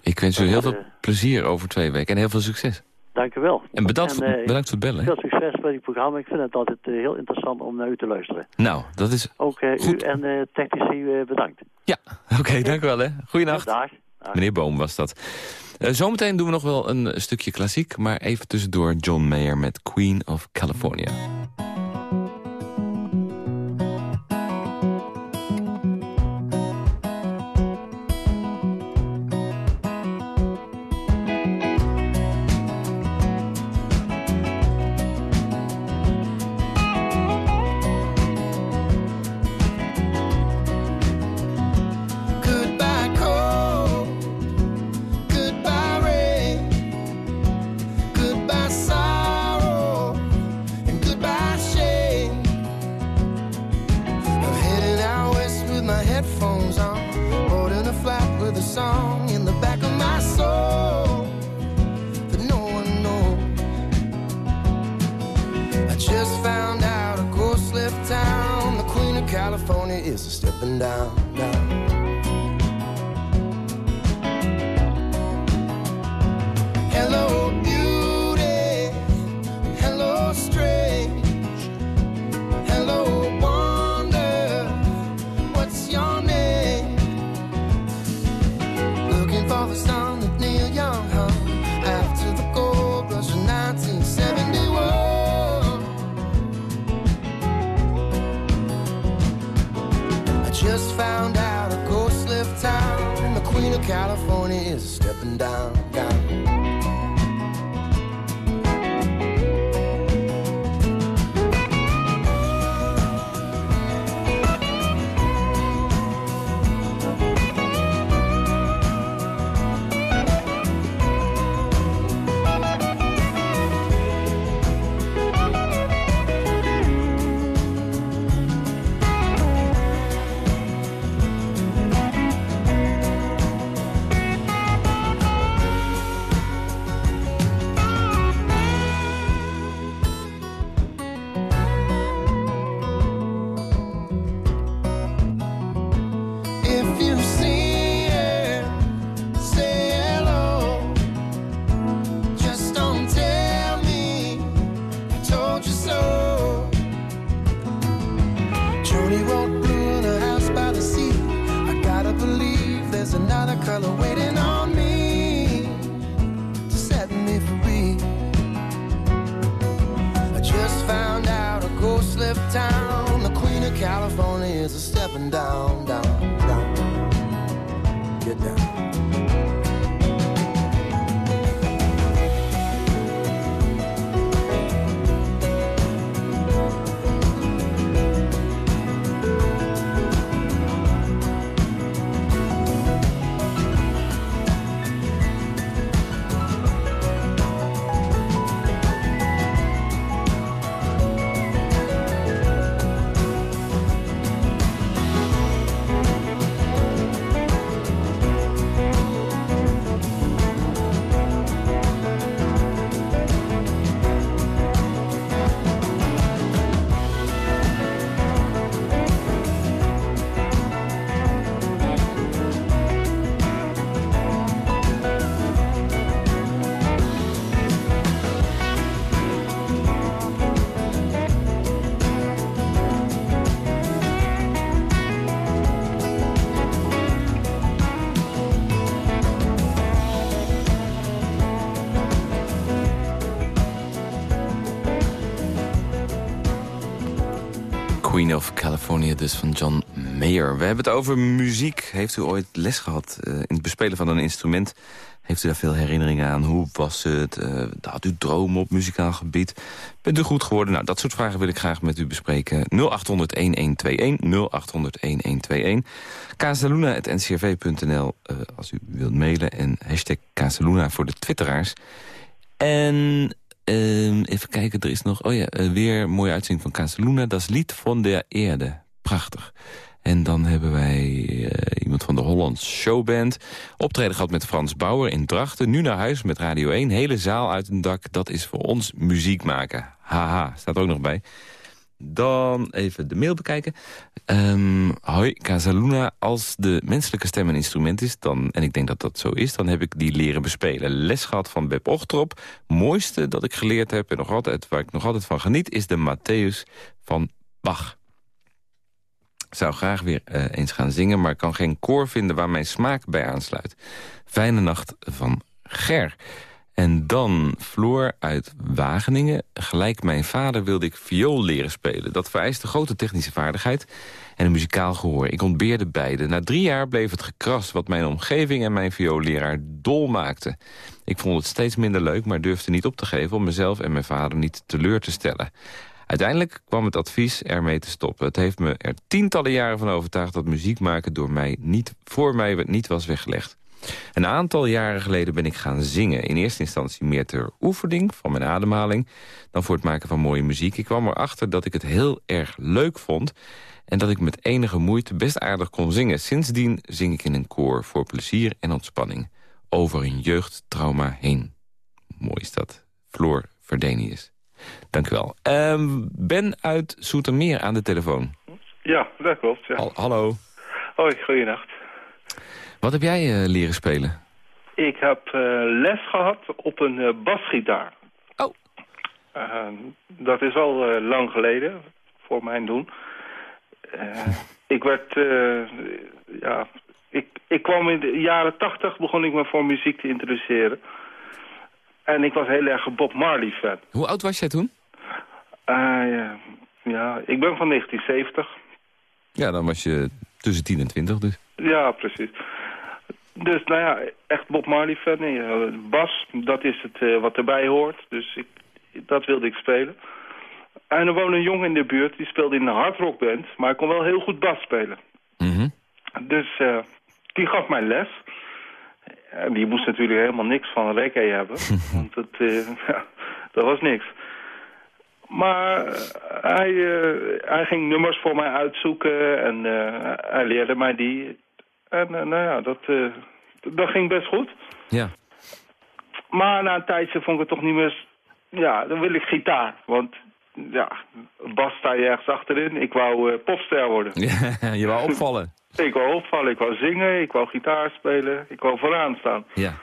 Ik wens u heel veel plezier over twee weken en heel veel succes. Dank u wel. En bedankt, voor, bedankt voor het bellen. Veel succes bij het programma. Ik vind het altijd heel interessant om naar u te luisteren. Nou, dat is Ook uh, goed. u en uh, technici bedankt. Ja, oké, okay, dank u wel. Hè. Goeienacht. Dag. Dag. Meneer Boom was dat. zometeen doen we nog wel een stukje klassiek... maar even tussendoor John Mayer met Queen of California. California, dus van John Mayer. We hebben het over muziek. Heeft u ooit les gehad eh, in het bespelen van een instrument? Heeft u daar veel herinneringen aan? Hoe was het? Uh, had u dromen op muzikaal gebied? Bent u goed geworden? Nou, dat soort vragen wil ik graag met u bespreken. 0800-1121, 0800-1121. Casaluna.ncrv.nl uh, als u wilt mailen. En hashtag Casaluna voor de twitteraars. En Uh, even kijken, er is nog... Oh ja, uh, weer een mooie uitzending van Casaluna. Dat is Lied van de Eerde. Prachtig. En dan hebben wij uh, iemand van de Hollands Showband. Optreden gehad met Frans Bauer in Drachten. Nu naar huis met Radio 1. Hele zaal uit een dak. Dat is voor ons muziek maken. Haha, staat er ook nog bij. Dan even de mail bekijken. Um, hoi, Casaluna. Als de menselijke stem een instrument is, dan, en ik denk dat dat zo is... dan heb ik die leren bespelen. Les gehad van Beb Ochterop. Mooiste dat ik geleerd heb en nog altijd, waar ik nog altijd van geniet... is de Matthäus van Bach. Ik zou graag weer uh, eens gaan zingen... maar kan geen koor vinden waar mijn smaak bij aansluit. Fijne nacht van Ger. En dan Floor uit Wageningen. Gelijk mijn vader wilde ik viool leren spelen. Dat vereiste grote technische vaardigheid en een muzikaal gehoor. Ik ontbeerde beide. Na drie jaar bleef het gekras wat mijn omgeving en mijn vioolleraar dol maakte. Ik vond het steeds minder leuk, maar durfde niet op te geven... om mezelf en mijn vader niet teleur te stellen. Uiteindelijk kwam het advies ermee te stoppen. Het heeft me er tientallen jaren van overtuigd dat muziek maken door mij niet, voor mij niet was weggelegd. Een aantal jaren geleden ben ik gaan zingen. In eerste instantie meer ter oefening van mijn ademhaling... dan voor het maken van mooie muziek. Ik kwam erachter dat ik het heel erg leuk vond... en dat ik met enige moeite best aardig kon zingen. Sindsdien zing ik in een koor voor plezier en ontspanning. Over een jeugdtrauma heen. Mooi is dat. Floor Verdenius. Dank u wel. Um, ben uit Soetermeer aan de telefoon. Ja, dat klopt. Ja. Al- hallo. Hoi, goeienacht. Wat heb jij eh, leren spelen? Ik heb eh, les gehad op een eh, basgitaar. Oh. Eh, dat is al lang geleden, voor mijn doen. Ik werd, ja, ik, ik kwam in de jaren tachtig, begon ik me voor muziek te interesseren. En ik was heel erg een Bob Marley fan. Hoe oud was jij toen? Ja, ja, ik ben van 1970. Ja, dan was je tussen 10 en 20 dus. Ja, precies. Dus nou ja, echt Bob Marley fan. eh, Bas, dat is het eh, wat erbij hoort. Dus ik, dat wilde ik spelen. En er woonde een jongen in de buurt, die speelde in een hardrockband. Maar hij kon wel heel goed bas spelen. Mhm. Dus eh, die gaf mij les. En die moest natuurlijk helemaal niks van reggae hebben. want het, dat was niks. Maar hij, hij ging nummers voor mij uitzoeken en hij leerde mij die. En eh, nou ja, dat, eh, dat ging best goed. Ja. Maar na een tijdje vond ik het toch niet meer... Ja, dan wil ik gitaar. Want ja, bas sta je ergens achterin. Ik wou eh, popster worden. ja. Je wou opvallen. Ik wou opvallen, ik wou zingen, ik wou gitaar spelen, ik wou vooraan staan. Ja.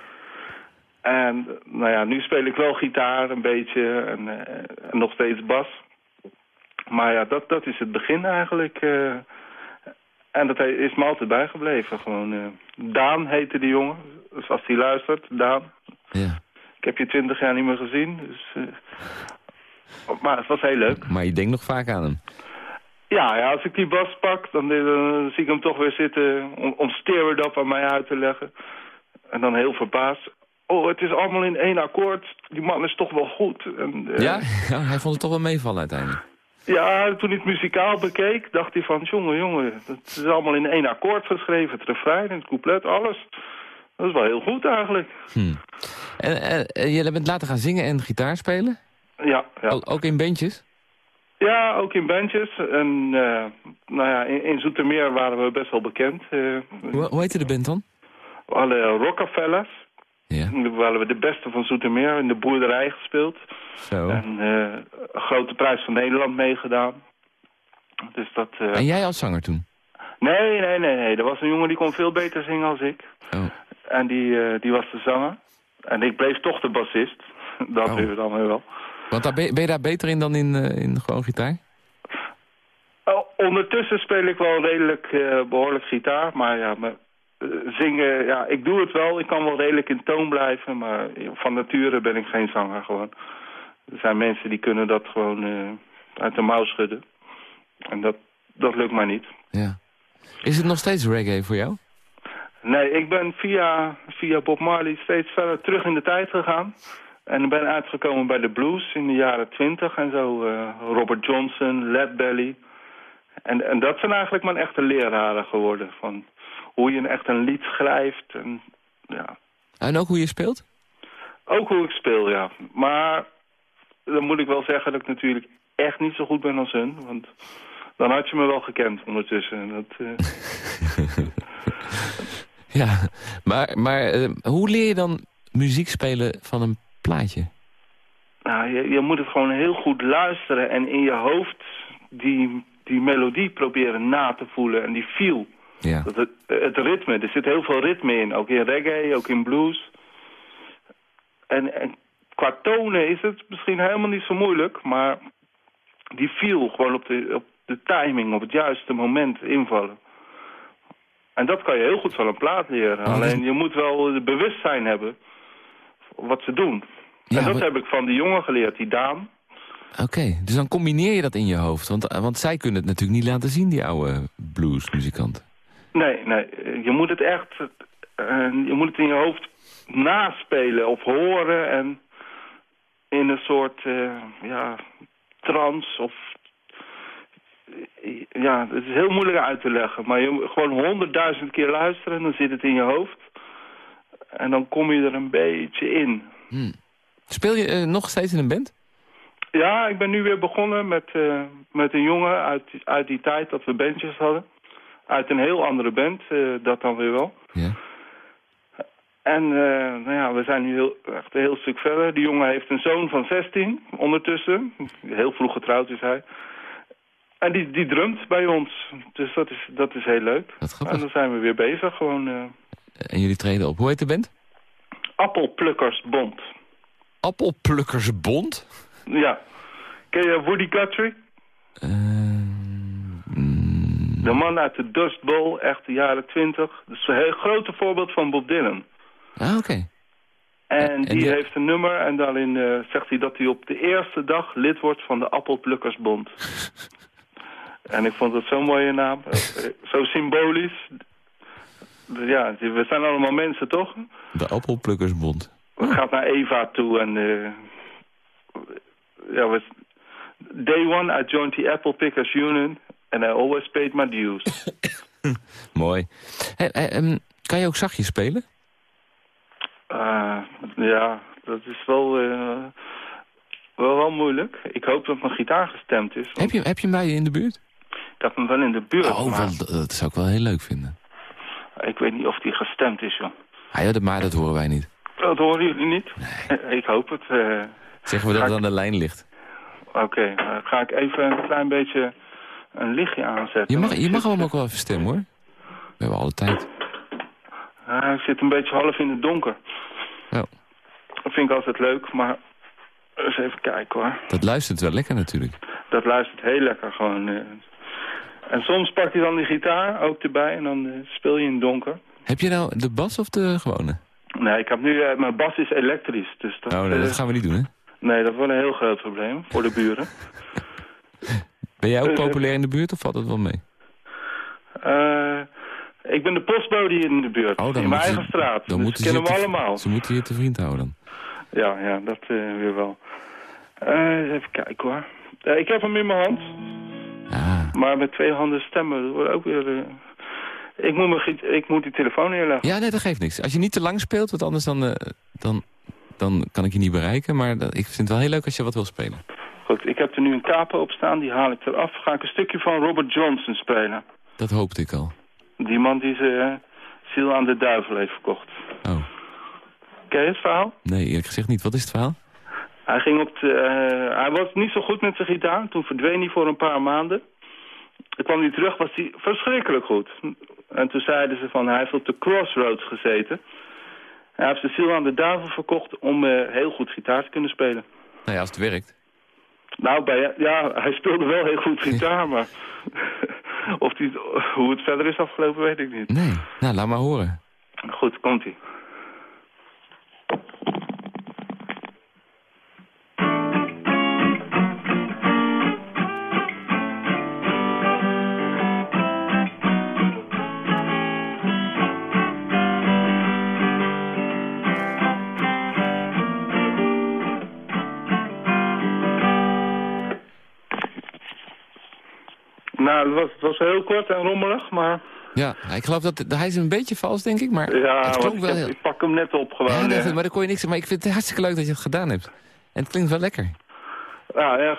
En nou ja, nu speel ik wel gitaar een beetje en, en nog steeds bas. Maar ja, dat, dat is het begin eigenlijk. En dat is me altijd bijgebleven. Gewoon, eh, Daan heette die jongen, dus als hij luistert, Daan. Ja. Ik heb je twintig jaar niet meer gezien, dus... eh, maar het was heel leuk. Maar je denkt nog vaak aan hem. Ja, ja, als ik die bas pak, dan, eh, dan zie ik hem toch weer zitten om, om Up aan mij uit te leggen. En dan heel verbaasd. Oh, het is allemaal in één akkoord. Die man is toch wel goed. En, Ja? ja? Hij vond het toch wel meevallen uiteindelijk. Ja, toen hij het muzikaal bekeek, dacht hij van... jongen, jongen, het is allemaal in één akkoord geschreven. Het refrein, het couplet, alles. Dat is wel heel goed eigenlijk. Hm. En, en, en jij bent later gaan zingen en gitaar spelen? Ja, ja. Ook, ook in bandjes? Ja, ook in bandjes. En eh, nou ja, in, in Zoetermeer waren we best wel bekend. Eh, Hoe, hoe heette de band dan? hadden Rockefellers. Ja. We hadden we de beste van Zoetermeer in de boerderij gespeeld. Zo. En een grote prijs van Nederland meegedaan. Dus dat... eh, En jij als zanger toen? Nee, nee, nee, nee. Er was een jongen die kon veel beter zingen als ik. Oh. En die, eh, die was de zanger. En ik bleef toch de bassist. Dat Oh. dan weer wel. Want daar ben, je daar beter in dan in, in gewoon gitaar? Oh, ondertussen speel ik wel redelijk eh, behoorlijk gitaar. Maar ja, zingen, ja, ik doe het wel. Ik kan wel redelijk in toon blijven. Maar van nature ben ik geen zanger gewoon. Er zijn mensen die kunnen dat gewoon eh, uit de mouw schudden. En dat, dat lukt mij niet. Ja. Is het nog steeds reggae voor jou? Nee, ik ben via, via Bob Marley steeds verder terug in de tijd gegaan. En ben uitgekomen bij de blues in de jaren twintig en zo. eh, Robert Johnson, Led Belly. En, en dat zijn eigenlijk mijn echte leraren geworden. Van hoe je echt een lied schrijft. En, ja. En ook hoe je speelt? Ook hoe ik speel, ja. Maar dan moet ik wel zeggen dat ik natuurlijk echt niet zo goed ben als hun. Want dan had je me wel gekend ondertussen. En Dat, eh, Ja, maar, maar eh, hoe leer je dan muziek spelen van een plaatje? Nou, je, je moet het gewoon heel goed luisteren en in je hoofd die, die melodie proberen na te voelen en die feel. Ja. Dat het, het ritme, er zit heel veel ritme in, ook in reggae, ook in blues. En, en qua tonen is het misschien helemaal niet zo moeilijk, maar die feel gewoon op de, op de timing, op het juiste moment invallen. En dat kan je heel goed van een plaat leren. Oh, Alleen je moet wel het bewustzijn hebben wat ze doen. Ja, en dat heb ik van die jongen geleerd, die Daan. Oké, dus dan combineer je dat in je hoofd. Want, want zij kunnen het natuurlijk niet laten zien, die oude bluesmuzikanten. Nee, nee, je moet het echt, eh, je moet het in je hoofd naspelen of horen en in een soort, eh, ja, trance of, ja, het is heel moeilijk uit te leggen. Maar je moet gewoon honderdduizend keer luisteren, dan zit het in je hoofd. En dan kom je er een beetje in. Hm. Speel je eh, nog steeds in een band? Ja, ik ben nu weer begonnen met, eh, met een jongen uit, uit die tijd dat we bandjes hadden. Uit een heel andere band, eh, dat dan weer wel. Ja. En eh, nou ja, we zijn nu heel, echt een heel stuk verder. Die jongen heeft een zoon van 16 ondertussen. Heel vroeg getrouwd is hij. En die, die drumt bij ons. Dus dat is, dat is heel leuk. Grappig. En dan zijn we weer bezig. Gewoon eh En jullie treden op. Hoe heet de band? Appelplukkersbond. Appelplukkersbond? Ja. Ken je Woody Guthrie? De man uit de Dust Bowl, echt de jaren twintig. Dat is een heel grote voorbeeld van Bob Dylan. ah, oké. En, en die, die- heeft een nummer en daarin eh, zegt hij dat hij op de eerste dag lid wordt van de Appelplukkersbond. en ik vond het zo'n mooie naam. Eh, eh, zo symbolisch. Ja, we zijn allemaal mensen, toch? De Appelplukkersbond. Het gaat naar Eva toe en... eh, ja, we, day one I joined the Apple Pickers Union and I always paid my dues. Mooi. Hey, hey, ehm, kan je ook zachtjes spelen? Eh, ja, dat is wel, eh, wel, wel moeilijk. Ik hoop dat mijn gitaar gestemd is. Heb je, heb je hem bij je in de buurt? Ik had hem wel in de buurt, Oh, maar wel, dat zou ik wel heel leuk vinden. ik weet niet of die gestemd is, joh. Ah, ja, maar dat horen wij niet. Dat horen jullie niet? Eh, Ik hoop het. eh. Zeggen we dat het aan de lijn ligt. Oké, eh, ga ik even een klein beetje een lichtje aanzetten. Je mag, je mag hem ook wel even stemmen, hoor. We hebben alle tijd. Ah, ik zit een beetje half in het donker. Oh. Dat vind ik altijd leuk, maar eens even kijken hoor. Dat luistert wel lekker natuurlijk. Dat luistert heel lekker gewoon. eh. En soms pak je dan die gitaar ook erbij en dan eh, speel je in het donker. Heb je nou de bas of de gewone? Nee, ik heb nu, eh, mijn bas is elektrisch, dus dat, Oh, nee, dat gaan we niet doen, hè? nee, dat wordt een heel groot probleem voor de buren. Ben jij ook Eh, populair in de buurt of valt het wel mee? Eh, ik ben de postbode hier in de buurt, Oh, in mijn eigen ze- straat. Dan dus moeten kennen ze we allemaal. Ze moeten je te vriend houden. Ja, ja, dat eh, weer wel. Eh, even kijken hoor. Eh, ik heb hem in mijn hand, Ah. maar met twee handen stemmen, dat wordt ook weer... eh, ik, moet mijn ik moet die telefoon neerleggen. Ja, nee, dat geeft niks. Als je niet te lang speelt, want anders dan, eh, dan, dan kan ik je niet bereiken. Maar dat- ik vind het wel heel leuk als je wat wil spelen. Ik heb er nu een capo op staan, die haal ik eraf. Ga ik een stukje van Robert Johnson spelen. Dat hoopte ik al. Die man die zijn ziel aan de duivel heeft verkocht. Oh, Ken je het verhaal? nee, eerlijk gezegd niet. Wat is het verhaal? Hij, ging op de, eh, hij was niet zo goed met zijn gitaar. Toen verdween hij voor een paar maanden. Toen kwam hij terug, was hij verschrikkelijk goed. En toen zeiden ze van, hij heeft op de crossroads gezeten. Hij heeft zijn ziel aan de duivel verkocht om eh, heel goed gitaar te kunnen spelen. Nou ja, als het werkt. Nou, bij, ja, hij speelde wel heel goed gitaar, maar of die, hoe het verder is afgelopen weet ik niet. Nee, nou, laat maar horen. Goed, komt-ie. Het was, het was heel kort en rommelig, maar... Ja, ik geloof dat hij is een beetje vals, denk ik. Maar Ja, het klonk ik, wel heb- ik pak hem net op gewoon. Ja, nee, eh. maar daar kon je niks Maar ik vind het hartstikke leuk dat je het gedaan hebt. En het klinkt wel lekker. Ja, ja.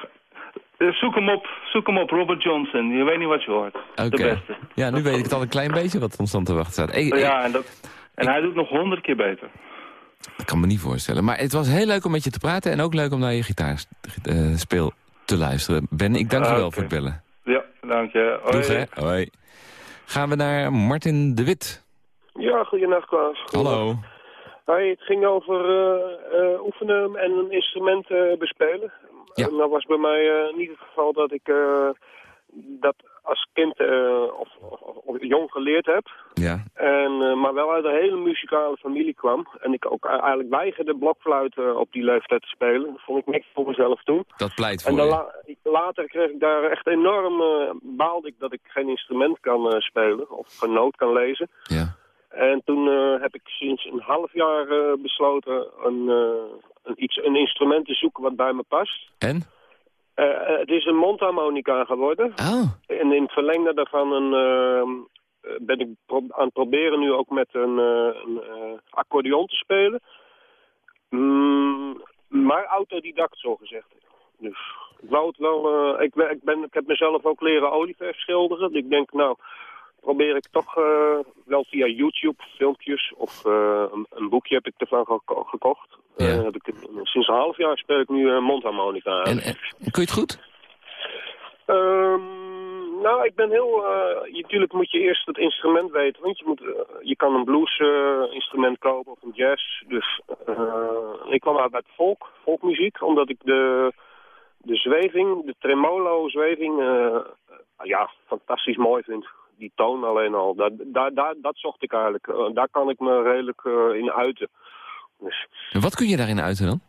Eh, Zoek hem op, zoek hem op, Robert Johnson. Je weet niet wat je hoort. Oké. De beste. Ja, nu weet ik het al een klein beetje wat ons dan te wachten staat. Ja, en, dat, en hij doet nog honderd keer beter. ik kan me niet voorstellen. Maar het was heel leuk om met je te praten. En ook leuk om naar je gitaarspeel te luisteren. Ben, ik dank je Ah, wel voor het bellen. Ja, dank je. Hoi. Doeg, hè? Hoi. Gaan we naar Martin de Wit. Ja, goedenacht Klaas. Hallo. Hoi, het ging over eh, eh, oefenen en een instrument eh, bespelen. Ja. En dat was bij mij eh, niet het geval dat ik eh, dat als kind eh, of, of, of jong geleerd heb. Ja. En, eh, maar wel uit een hele muzikale familie kwam. En ik ook eigenlijk weigerde blokfluit eh, op die leeftijd te spelen. Dat vond ik niks voor mezelf toen. Dat pleit En voor dan je. la- later kreeg ik daar echt enorm, baalde ik dat ik geen instrument kan spelen of geen noot kan lezen. Ja. En toen heb ik sinds een half jaar besloten een, een, iets, een instrument te zoeken wat bij me past. En? Eh, het is een mondharmonica geworden. Oh. En in het verlengde daarvan een, eh, ben ik aan het proberen nu ook met een, eh, een accordeon te spelen. Mm, maar autodidact zo gezegd. Dus ik wou het wel... eh, ik, ben- ik, ben, ik heb mezelf ook leren olieverf schilderen. Dus ik denk, nou, probeer ik toch eh, wel via YouTube filmpjes of eh, een, een boekje heb ik ervan geko- gekocht. Ja. Eh, heb ik, sinds een half jaar speel ik nu mondharmonica. En, en kun je het goed? Ehm, nou, ik ben heel... je- natuurlijk moet je eerst het instrument weten. Want je, moet, je kan een blues-instrument kopen of een jazz. Dus ik kwam uit bij het volk, volkmuziek. Omdat ik de, de zweving, de tremolo-zweving... ja, fantastisch mooi vind. Die toon alleen al. Daar, daar, daar, dat zocht ik eigenlijk. Eh, daar kan ik me redelijk eh, in uiten. Dus... En wat kun je daarin uiten dan?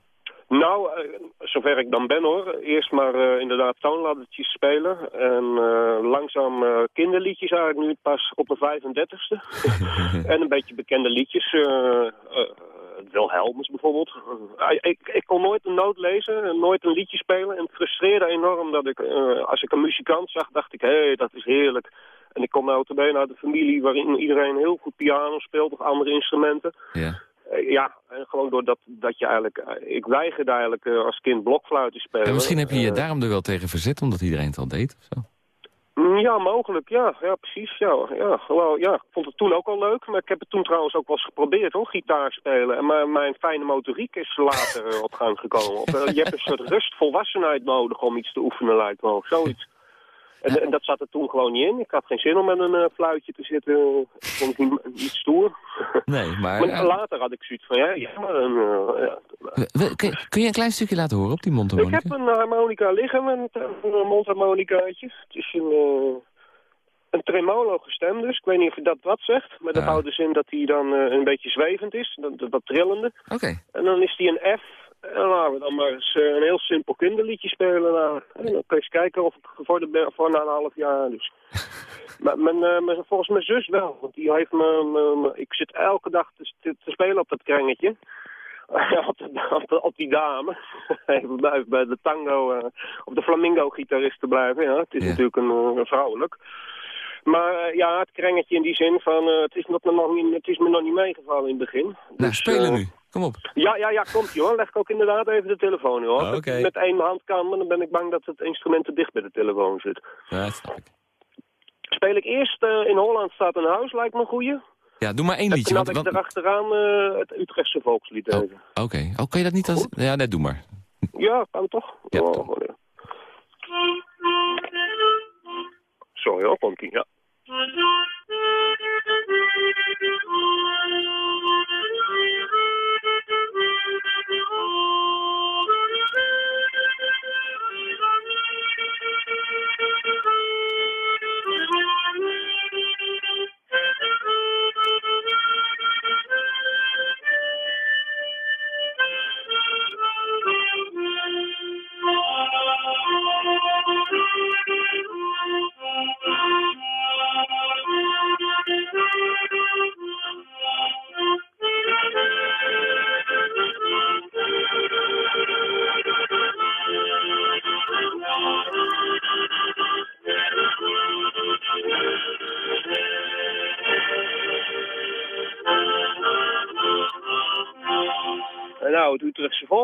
Nou, eh, zover ik dan ben hoor. Eerst maar inderdaad toonladdertjes spelen. En langzaam kinderliedjes eigenlijk nu pas op de 35ste. en een beetje bekende liedjes. Wilhelmus bijvoorbeeld. Ik, ik kon nooit een noot lezen en nooit een liedje spelen. En het frustreerde enorm dat ik, als ik een muzikant zag, dacht ik... hé, hey, dat is heerlijk. En ik kom nou te benen uit een familie waarin iedereen heel goed piano speelt of andere instrumenten. Ja. Eh, ja, en gewoon doordat dat je eigenlijk... eh, ik weigerde eigenlijk eh, als kind blokfluit te spelen. En misschien heb je je daarom er wel tegen verzet, omdat iedereen het al deed of zo. Mm, Ja, mogelijk. Ja, ja precies. Ja, ja. Wel, ja, ik vond het toen ook al leuk. Maar ik heb het toen trouwens ook wel eens geprobeerd, hoor, gitaar spelen. En maar mijn fijne motoriek is later op gang gekomen. Of, je hebt een soort rust, volwassenheid nodig om iets te oefenen, lijkt me. Zoiets. En, en dat zat er toen gewoon niet in. Ik had geen zin om met een eh, fluitje te zitten. Ik vond het niet, niet stoer. Nee, maar... Maar eh, later had ik zoiets van, ja, ja maar een, eh, ja. we- we- kun, kun je een klein stukje laten horen op die Ik mondharmonica? heb een harmonica liggen, een, een mondharmonicaatje. Het is een, een tremolo gestemd dus. Ik weet niet of je dat wat zegt. Maar dat houdt dus in dat hij dan een beetje zwevend is. Dat, dat, dat trillende. Oké. En dan is hij een F. En laten we dan maar eens eh, een heel simpel kinderliedje spelen. Nou, en dan kun je eens kijken of ik gevorderd ben voor na een half jaar. Dus. maar mijn, eh, mijn- volgens mijn zus wel. Want die heeft me, ik zit elke dag te, te, te spelen op dat krengetje. op, de- op, die dame. Even bij, bij de tango, eh, op de flamingo-gitarist te blijven. Ja, het is Ja. natuurlijk een, eh, een vrouwelijk. Maar eh, ja, het krengetje in die zin van, eh, het, is me nog niet, het is me nog niet meegevallen in het begin. Nou, Dus, spelen eh, nu. Kom op. ja, ja, ja, komt hoor. Leg ik ook inderdaad even de telefoon hoor. Het met één hand kan, maar dan ben ik bang dat het instrument te dicht bij de telefoon zit. Ja, dat snap ik. Speel ik eerst in Holland staat een huis, lijkt me een goeie. Ja, doe maar één En liedje. dan Want, had ik erachteraan eh, het Utrechtse volkslied Oh. even. Oké. Oh, kan je dat niet als... Ja, nee, doe maar. Ja, kan toch? Ja, Oh, toch. ja. Sorry hoor, ie, ja.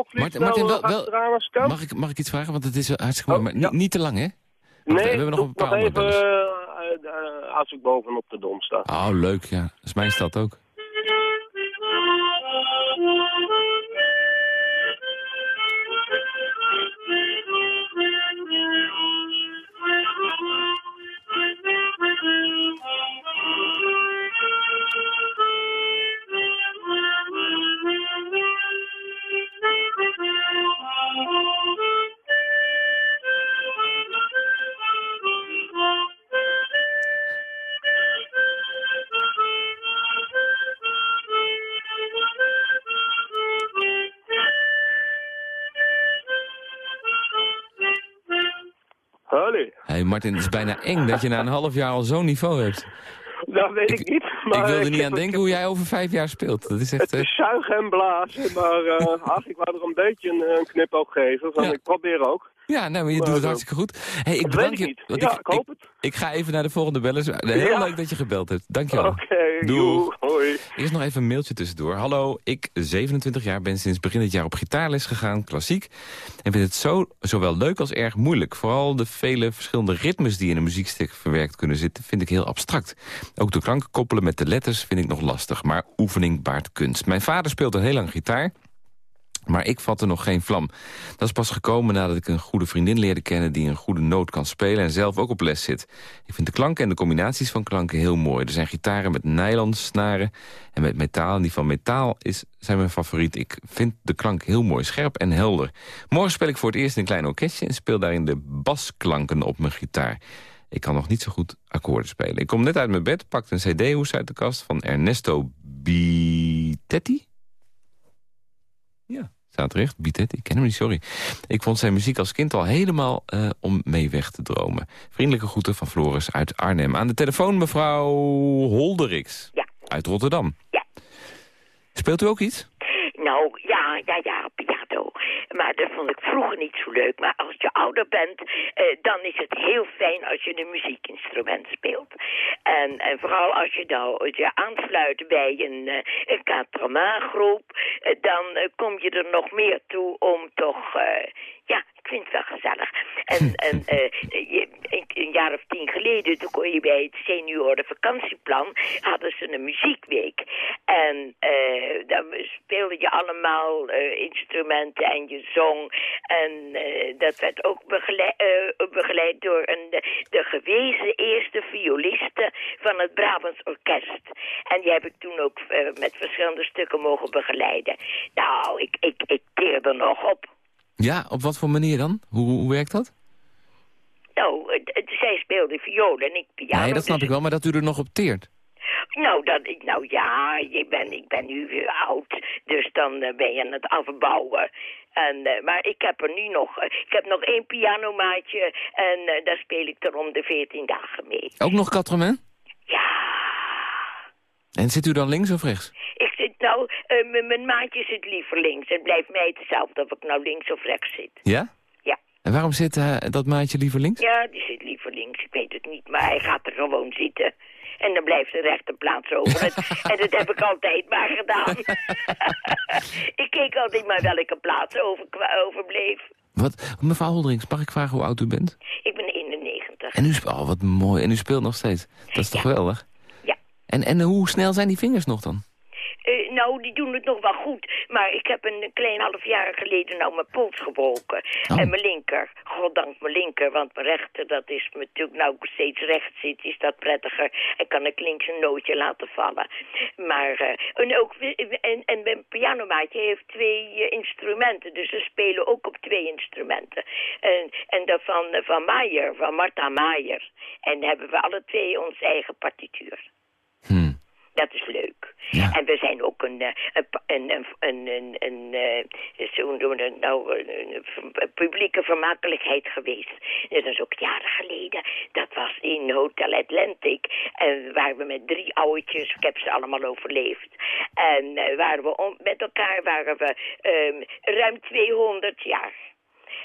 Volkslied. Martin- Martin, wel- wel- achteraan als het kan. Mag ik, mag ik iets vragen? Want het is hartstikke mooi. Oh, maar ja. niet, te lang, hè? Wacht, Nee, we hebben nog een paar nog even eh, eh, als ik bovenop de dom sta. Oh, leuk, ja. Dat is mijn stad ook. Martin, het is bijna eng dat je na een half jaar al zo'n niveau hebt. dat weet ik, Ik- niet. Maar ik wil er niet aan denken hoe jij over vijf jaar speelt. Dat is echt... Het eh, is zuigen en blazen, maar eh, ach, ik wou beetje een, een knipoog geven. Van, Ja. Ik probeer ook. Ja, nou, maar je doet het hartstikke goed. Hey, ik dat bedank je. niet. want Ja, ik, ik hoop het. Ik ga even naar de volgende bellers. Heel Ja. leuk dat je gebeld hebt. Dankjewel. Oké, joe, hoi. Eerst nog even een mailtje tussendoor. Hallo, ik, 27 jaar, ben sinds begin dit jaar op gitaarles gegaan, klassiek. En vind het zo, zowel leuk als erg moeilijk. Vooral de vele verschillende ritmes die in een muziekstuk verwerkt kunnen zitten... vind ik heel abstract. Ook de klanken koppelen met de letters vind ik nog lastig. Maar oefening baart kunst. Mijn vader speelt al heel lang gitaar... Maar ik vatte nog geen vlam. Dat is pas gekomen nadat ik een goede vriendin leerde kennen... die een goede noot kan spelen en zelf ook op les zit. Ik vind de klanken en de combinaties van klanken heel mooi. Er zijn gitaren met nylon snaren en met metaal. En die van metaal is, zijn mijn favoriet. Ik vind de klank heel mooi, scherp en helder. Morgen speel ik voor het eerst in een klein orkestje... en speel daarin de basklanken op mijn gitaar. Ik kan nog niet zo goed akkoorden spelen. Ik kom net uit mijn bed, pakte een cd-hoes uit de kast... van Ernesto Bitetti. Ja, staat recht. Bitetti, ik ken hem niet, sorry. Ik vond zijn muziek als kind al helemaal uh, om mee weg te dromen. Vriendelijke groeten van Floris uit Arnhem. Aan de telefoon mevrouw Holderiks. Ja. Uit Rotterdam. Ja. Speelt u ook iets? Nou, ja, ja, ja, Maar dat vond ik vroeger niet zo leuk. Maar als je ouder bent, eh, dan is het heel fijn als je een muziekinstrument speelt. En, en vooral als je nou je aansluit bij een, uh, een groep uh, dan kom je er nog meer toe om toch ja, het wel gezellig. En, en uh, je, een jaar of tien geleden, toen kon je bij het senioren vakantieplan, hadden ze een muziekweek. En uh, dan speelde je allemaal uh, instrumenten en je zong. En dat werd ook begeleid, begeleid door een, de, gewezen eerste violiste van het Brabants Orkest. En die heb ik toen ook met verschillende stukken mogen begeleiden. Nou, ik, ik, ik teerde nog op. Ja, op wat voor manier dan? Hoe, hoe werkt dat? Nou, het, het, zij speelde viool en ik piano. Nee, dat snap dus ik wel, maar dat u er nog op teert. Nou, dat, nou ja, ik ben, ik ben nu weer oud, dus dan uh, ben je aan het afbouwen. En, uh, maar ik heb er nu nog, uh, ik heb nog één pianomaatje en daar speel ik er om de veertien dagen mee. Ook nog Quatre Ja. En zit u dan links of rechts? Ik nou, uh, mijn maatje zit liever links. Het blijft mij hetzelfde of ik nou links of rechts zit. Ja? Ja. En waarom zit uh, dat maatje liever links? Ja, die zit liever links. Ik weet het niet, maar hij gaat er gewoon zitten. En dan blijft de rechterplaats over. en dat heb ik altijd maar gedaan. ik keek altijd maar welke plaats over, overbleef. Wat? Mevrouw Holdrings, mag ik vragen hoe oud u bent? Ik ben 91. En u speelt, oh, wat mooi. En u speelt nog steeds. Dat is toch ja. geweldig? Ja. En, en hoe snel zijn die vingers nog dan? Uh, nou, die doen het nog wel goed. Maar ik heb een klein half jaar geleden nou mijn pols gebroken. Oh. En mijn linker. Goddank mijn linker. Want mijn rechter, dat is natuurlijk nou ik steeds rechts zit, is dat prettiger. En kan ik links een nootje laten vallen. Maar, uh, en ook, en, en mijn pianomaatje heeft twee uh, instrumenten. Dus ze spelen ook op twee instrumenten. En, en dat van, van Maier, van Martha Maier. En hebben we alle twee ons eigen partituur. Dat is leuk. Ja. En we zijn ook een, een, een, een, een, een, een, een zo noemen we nou, een, een, publieke vermakelijkheid geweest. Dat is ook jaren geleden. Dat was in Hotel Atlantic. En waren we met drie oudjes, ik heb ze allemaal overleefd. En waren we om, met elkaar waren we um, ruim 200 jaar.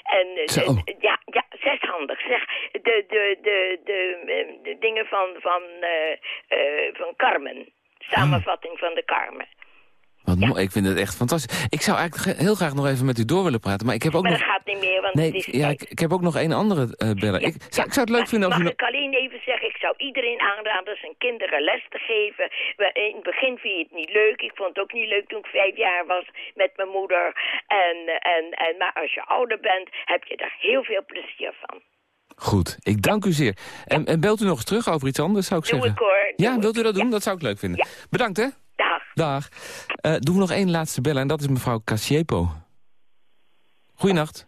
En de, ja, ja, zeshandig. Zeg, de, de, de, de, de dingen van, van, uh, uh, van Carmen. Samenvatting van de Carmen. Wat ja. ik vind het echt fantastisch. Ik zou eigenlijk heel graag nog even met u door willen praten, maar ik heb ook maar nog... dat gaat niet meer, want nee, het is ja, ik, ik, heb ook nog één andere uh, bellen. Ja, ik, zou, ik zou het leuk maar, vinden als mag u... ik alleen even zeggen, ik zou iedereen aanraden zijn kinderen les te geven. In het begin vind je het niet leuk. Ik vond het ook niet leuk toen ik vijf jaar was met mijn moeder. En, en, en, maar als je ouder bent, heb je daar heel veel plezier van. Goed, ik dank u zeer. En, en belt u nog eens terug over iets anders, zou ik Doe zeggen. ik hoor. ja, Doe wilt u dat doen? Ja. Dat zou ik leuk vinden. Ja. Bedankt, hè? Dag. Dag. Uh, doen we nog één laatste bellen en dat is mevrouw Casiepo. Goeienacht.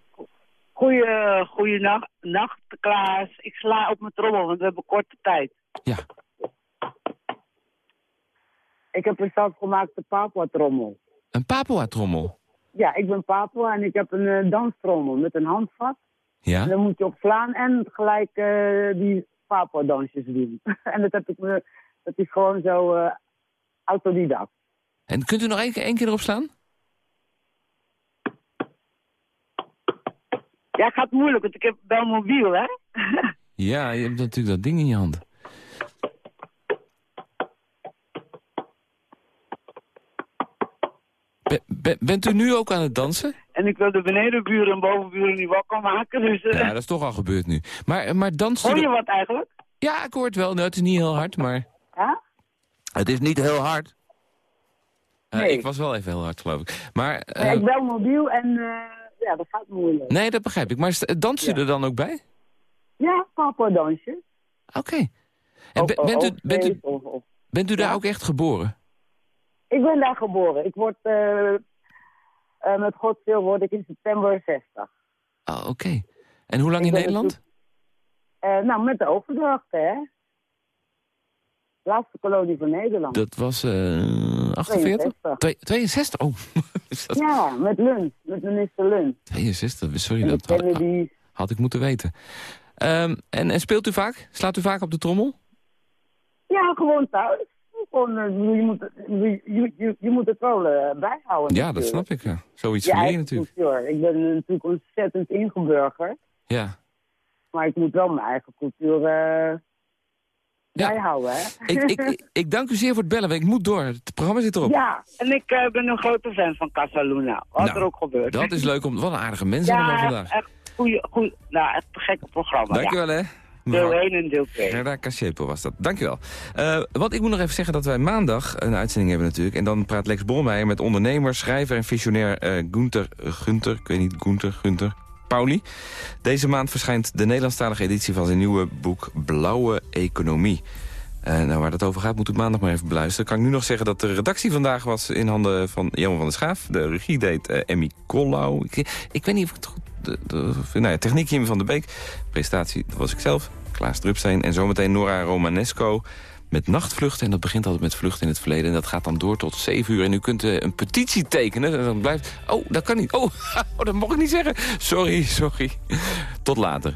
Goeie, goeienacht, nacht, Klaas. Ik sla op mijn trommel, want we hebben korte tijd. Ja. Ik heb een zelfgemaakte Papua-trommel. Een Papua-trommel? Ja, ik ben Papua en ik heb een uh, danstrommel met een handvat. Ja? En dan moet je op slaan en gelijk uh, die Papua-dansjes doen. en dat, heb ik me, dat is gewoon zo uh, autodidact. En kunt u nog één, één keer erop slaan? Ja, gaat moeilijk, want ik heb wel mobiel, hè? ja, je hebt natuurlijk dat ding in je hand. Be, be, bent u nu ook aan het dansen? En ik wil de benedenburen en bovenburen niet wakker maken, dus... Uh... Ja, dat is toch al gebeurd nu. Maar, maar danst u... Hoor je wat eigenlijk? Ja, ik hoor het wel. Nou, het is niet heel hard, maar... Ja? Het is niet heel hard. Eh, Nee. ik was wel even heel hard, geloof ik. Maar, eh, Ja, ik ben mobiel en eh, ja, dat gaat moeilijk. nee, dat begrijp ik. Maar danst u Ja. er dan ook bij? Ja, papa dansje. Oké. En be- bent, u, bent, u, bent u daar ook echt geboren? Ik ben daar geboren. Ik word, eh, eh, met Gods wil word ik in september 60. Oh, oké. En hoe lang in Nederland? Eh, nou, met de overdracht, hè. Laatste kolonie van Nederland. Dat was eh 48? 62. Twee- 62? Oh, dat Ja, met Lund, met minister Lund. 62? Sorry, En dat had, had ik moeten weten. Ehm, en, en speelt u vaak? Slaat u vaak op de trommel? Ja, gewoon thuis. Gewoon, eh, je, moet, je, je, je, moet het wel eh, bijhouden. Ja, dat snap ik. Ja. Zoiets je eigen natuurlijk. cultuur. Ik ben natuurlijk ontzettend ingeburgerd. Ja. Maar ik moet wel mijn eigen cultuur eh, bijhouden, hè. Ik, ik, ik, ik dank u zeer voor het bellen. want Ik moet door. Het programma zit erop. Ja, en ik ben een grote fan van Casa Luna. Wat Nou, er ook gebeurt. Dat is leuk om... Wat een aardige mensen Ja, vandaag. echt goeie, goeie, nou, echt een gekke programma. Dankjewel, ja. hè. Deel 1 en deel 2. Gerda Cachepo was dat. Dankjewel. Eh want ik moet nog even zeggen dat wij maandag een uitzending hebben natuurlijk. En dan praat Lex Bolmeijer met ondernemer, schrijver en visionair eh Gunther, Gunther, ik weet niet, Gunther, Gunther, Pauli. Deze maand verschijnt de Nederlandstalige editie van zijn nieuwe boek Blauwe Economie. Eh, nou, waar dat over gaat, moet u maandag maar even beluisteren. Kan ik nu nog zeggen dat de redactie vandaag was in handen van Jan van der Schaaf. De regie deed eh, Emmy Kollau. Ik, weet niet of het goed... De, nou ja, techniek Jim van der Beek. Presentatie dat was ik zelf, Klaas Drupsteen. En zometeen Nora Romanesco met nachtvluchten. En dat begint altijd met vluchten in het verleden. En dat gaat dan door tot 7 uur. En u kunt eh, een petitie tekenen. En dan blijft... Oh, dat kan niet. Oh, oh, dat mag ik niet zeggen. Sorry, sorry. Tot later.